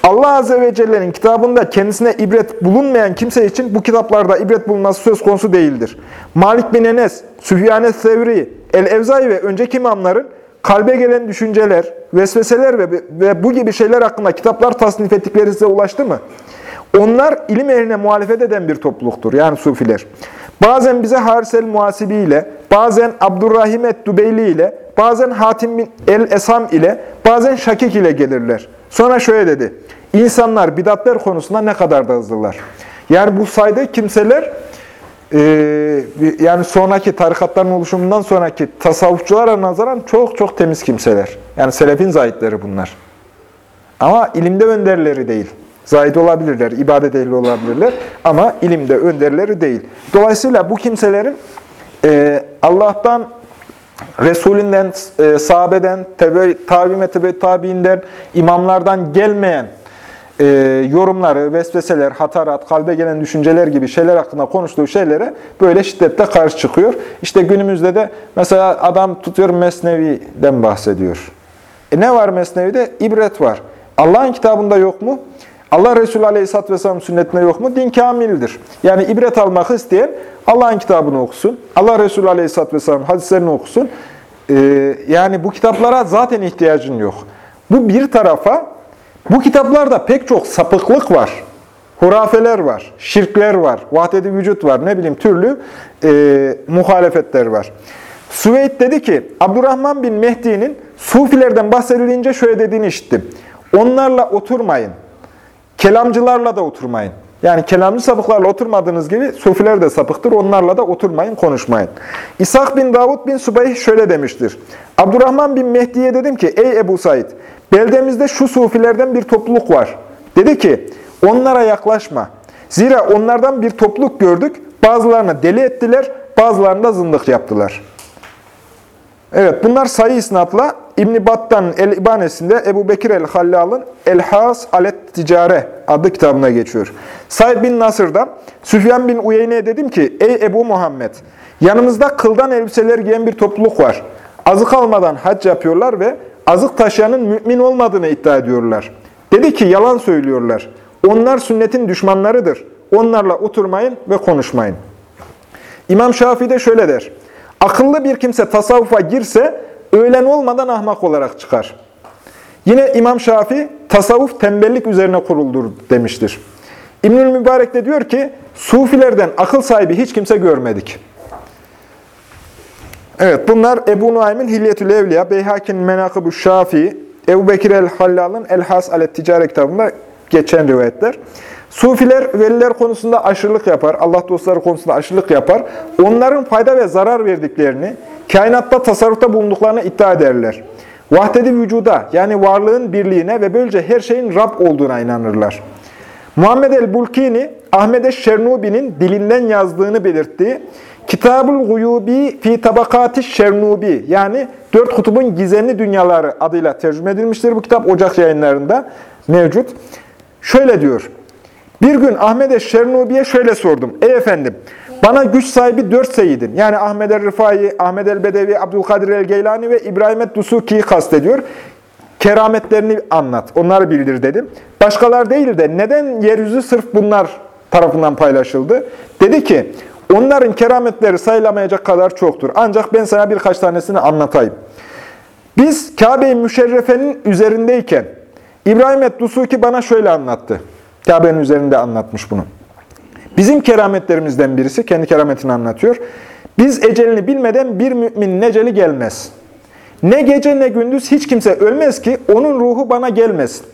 Allah Azze ve Celle'nin kitabında kendisine ibret bulunmayan kimse için bu kitaplarda ibret bulunması söz konusu değildir. Malik bin Enes, Süfyan Sevri, El-Evzai ve önceki imamların kalbe gelen düşünceler, vesveseler ve, ve bu gibi şeyler hakkında kitaplar tasnif ettikleri size ulaştı mı? Onlar ilim ehline muhalefet eden bir topluluktur, yani sufiler. Bazen bize Haris el-Muhasibi ile, bazen Abdurrahim et-Dubeyli ile, bazen Hatim el-Esam ile, bazen Şakik ile gelirler. Sonra şöyle dedi, insanlar bidatler konusunda ne kadar da hızlılar. Yani bu saydığı kimseler, e, yani sonraki tarikatların oluşumundan sonraki tasavvufçulara nazaran çok çok temiz kimseler. Yani selefin zahitleri bunlar. Ama ilimde önderleri değil. Zahid olabilirler, ibadet ehli olabilirler ama ilimde önderleri değil. Dolayısıyla bu kimselerin e, Allah'tan, Resulünden, e, sahabeden, tebe, tabi metebe tabiinden, imamlardan gelmeyen e, yorumları, vesveseler, hatarat, kalbe gelen düşünceler gibi şeyler hakkında konuştuğu şeylere böyle şiddetle karşı çıkıyor. İşte günümüzde de mesela adam tutuyor Mesnevi'den bahsediyor. E ne var Mesnevi'de? İbret var. Allah'ın kitabında yok mu? Allah Resulü Aleyhisselatü Vesselam sünnetine yok mu? Din kamildir. Yani ibret almak isteyen Allah'ın kitabını okusun. Allah Resulü Aleyhisselatü Vesselam hadislerini okusun. Ee, yani bu kitaplara zaten ihtiyacın yok. Bu bir tarafa, bu kitaplarda pek çok sapıklık var. Hurafeler var, şirkler var, vahdedi vücut var, ne bileyim türlü e, muhalefetler var. Süveyd dedi ki, Abdurrahman bin Mehdi'nin Sufilerden bahsedilince şöyle dediğini işittim. Onlarla oturmayın. Kelamcılarla da oturmayın. Yani kelamcı sapıklarla oturmadığınız gibi sufiler de sapıktır. Onlarla da oturmayın, konuşmayın. İshak bin Davud bin Subayh şöyle demiştir. Abdurrahman bin Mehdi'ye dedim ki, ey Ebu Said, beldemizde şu sufilerden bir topluluk var. Dedi ki, Onlara yaklaşma. Zira onlardan bir topluluk gördük. Bazılarını deli ettiler, bazılarını da zındık yaptılar. Evet, bunlar sayı isnatla İbn Battan el-İbanesinde Ebu Bekir el-Hallal'ın El-Has alet Ticare adlı kitabına geçiyor. Said bin Nasır'da Süfyan bin Uyeyne'ye dedim ki, Ey Ebu Muhammed, yanımızda kıldan elbiseler giyen bir topluluk var. Azık almadan hac yapıyorlar ve azık taşıyanın mümin olmadığını iddia ediyorlar. Dedi ki, yalan söylüyorlar. Onlar sünnetin düşmanlarıdır. Onlarla oturmayın ve konuşmayın. İmam Şafii de şöyle der. Akıllı bir kimse tasavvufa girse öğlen olmadan ahmak olarak çıkar. Yine İmam Şafii tasavvuf tembellik üzerine kuruldur demiştir. İbnül Mübarek de diyor ki sufilerden akıl sahibi hiç kimse görmedik. Evet bunlar Ebu Nuaym'in Hilyetül Evliya, Beyhaki'nin Menakıb-ı Şafii, Ebu Bekir el-Hallal'ın El-Has alet-Ticare kitabında geçen rivayetler. Sufiler veliler konusunda aşırılık yapar, Allah dostları konusunda aşırılık yapar. Onların fayda ve zarar verdiklerini, kainatta tasarrufta bulunduklarını iddia ederler. Vahdedi vücuda yani varlığın birliğine ve böylece her şeyin Rab olduğuna inanırlar. Muhammed el-Bulkini, Ahmet Şernubi'nin dilinden yazdığını belirttiği Kitabul Guyubi fi Tabakati Şernubi yani Dört Kutubun Gizemli Dünyaları adıyla tercüme edilmiştir. Bu kitap Ocak yayınlarında mevcut. Şöyle diyor. Bir gün Ahmet Şernubi'ye şöyle sordum. Ey efendim, bana güç sahibi dört seyidin, yani Ahmet el-Rifai, Ahmet el-Bedevi, Abdülkadir el-Geylani ve İbrahim et-Dusuki'yi kastediyor. Kerametlerini anlat, onları bildir dedim. Başkalar değil de neden yeryüzü sırf bunlar tarafından paylaşıldı? Dedi ki, onların kerametleri sayılamayacak kadar çoktur. Ancak ben sana birkaç tanesini anlatayım. Biz Kabe-i Müşerrefe'nin üzerindeyken, İbrahim et-Dusuki bana şöyle anlattı. Kabe'nin üzerinde anlatmış bunu. Bizim kerametlerimizden birisi, kendi kerametini anlatıyor. Biz ecelini bilmeden bir müminin eceli gelmez. Ne gece ne gündüz hiç kimse ölmez ki onun ruhu bana gelmesin.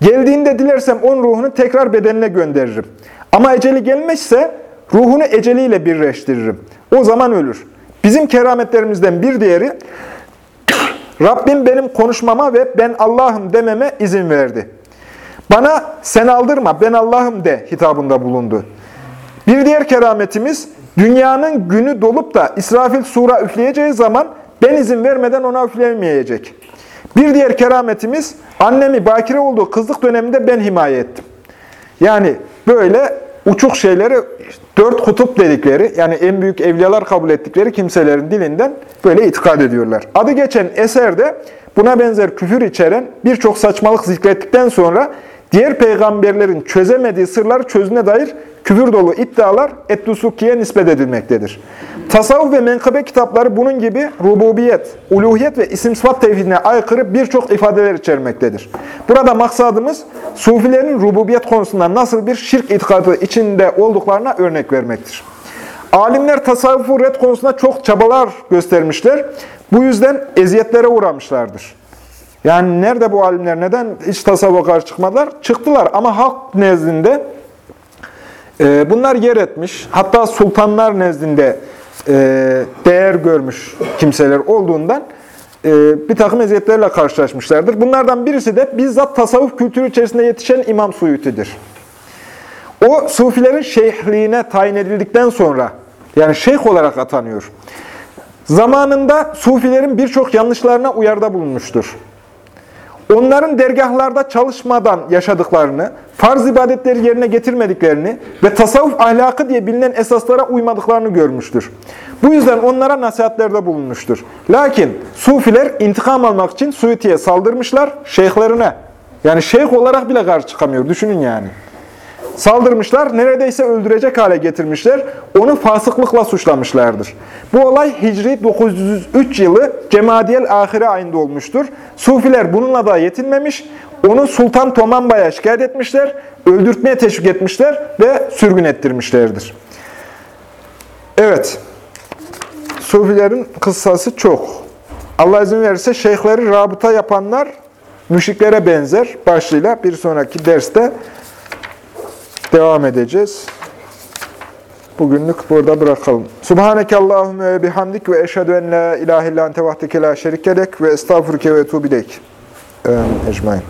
Geldiğinde dilersem onun ruhunu tekrar bedenine gönderirim. Ama eceli gelmezse ruhunu eceliyle birleştiririm. O zaman ölür. Bizim kerametlerimizden bir diğeri, Rabbim benim konuşmama ve ben Allah'ım dememe izin verdi. Bana sen aldırma, ben Allah'ım de hitabında bulundu. Bir diğer kerametimiz, dünyanın günü dolup da İsrafil sura üfleyeceği zaman ben izin vermeden ona üflemeyecek. Bir diğer kerametimiz, annemi bakire olduğu kızlık döneminde ben himaye ettim. Yani böyle uçuk şeyleri dört kutup dedikleri, yani en büyük evliyalar kabul ettikleri kimselerin dilinden böyle itikad ediyorlar. Adı geçen eserde buna benzer küfür içeren birçok saçmalık zikrettikten sonra diğer peygamberlerin çözemediği sırları çözüne dair küfür dolu iddialar Ettusuki'ye nispet edilmektedir. Tasavvuf ve menkıbe kitapları bunun gibi rububiyet, uluhiyet ve isim sıfat tevhidine aykırı birçok ifadeler içermektedir. Burada maksadımız sufilerin rububiyet konusunda nasıl bir şirk itikadı içinde olduklarına örnek vermektir. Alimler tasavvufu red konusunda çok çabalar göstermişler. Bu yüzden eziyetlere uğramışlardır. Yani nerede bu alimler? Neden hiç tasavvufa karşı çıkmadılar? Çıktılar ama halk nezdinde e, bunlar yer etmiş. Hatta sultanlar nezdinde e, değer görmüş kimseler olduğundan e, bir takım eziyetlerle karşılaşmışlardır. Bunlardan birisi de bizzat tasavvuf kültürü içerisinde yetişen İmam Suyuti'dir. O sufilerin şeyhliğine tayin edildikten sonra yani şeyh olarak atanıyor. Zamanında sufilerin birçok yanlışlarına uyarda bulunmuştur. Onların dergahlarda çalışmadan yaşadıklarını, farz ibadetleri yerine getirmediklerini ve tasavvuf ahlakı diye bilinen esaslara uymadıklarını görmüştür. Bu yüzden onlara nasihatlerde bulunmuştur. Lakin sufiler intikam almak için Suiti'ye saldırmışlar, şeyhlerine. Yani şeyh olarak bile karşı çıkamıyor, düşünün yani. Saldırmışlar, neredeyse öldürecek hale getirmişler. Onu fasıklıkla suçlamışlardır. Bu olay Hicri 903 yılı Cemadiyel Ahire ayında olmuştur. Sufiler bununla da yetinmemiş. Onu Sultan Tomanba'ya şikayet etmişler, öldürtmeye teşvik etmişler ve sürgün ettirmişlerdir. Evet, Sufilerin kıssası çok. Allah izin verirse şeyhleri rabıta yapanlar müşriklere benzer başlığıyla bir sonraki derste devam edeceğiz. Bugünlük burada bırakalım. Subhaneke Allahümme ve bihamdik ve eşhedü en la ilahe illa ente vahdeke la şerikelek ve estağfurke ve tuğbilek. Ecmain.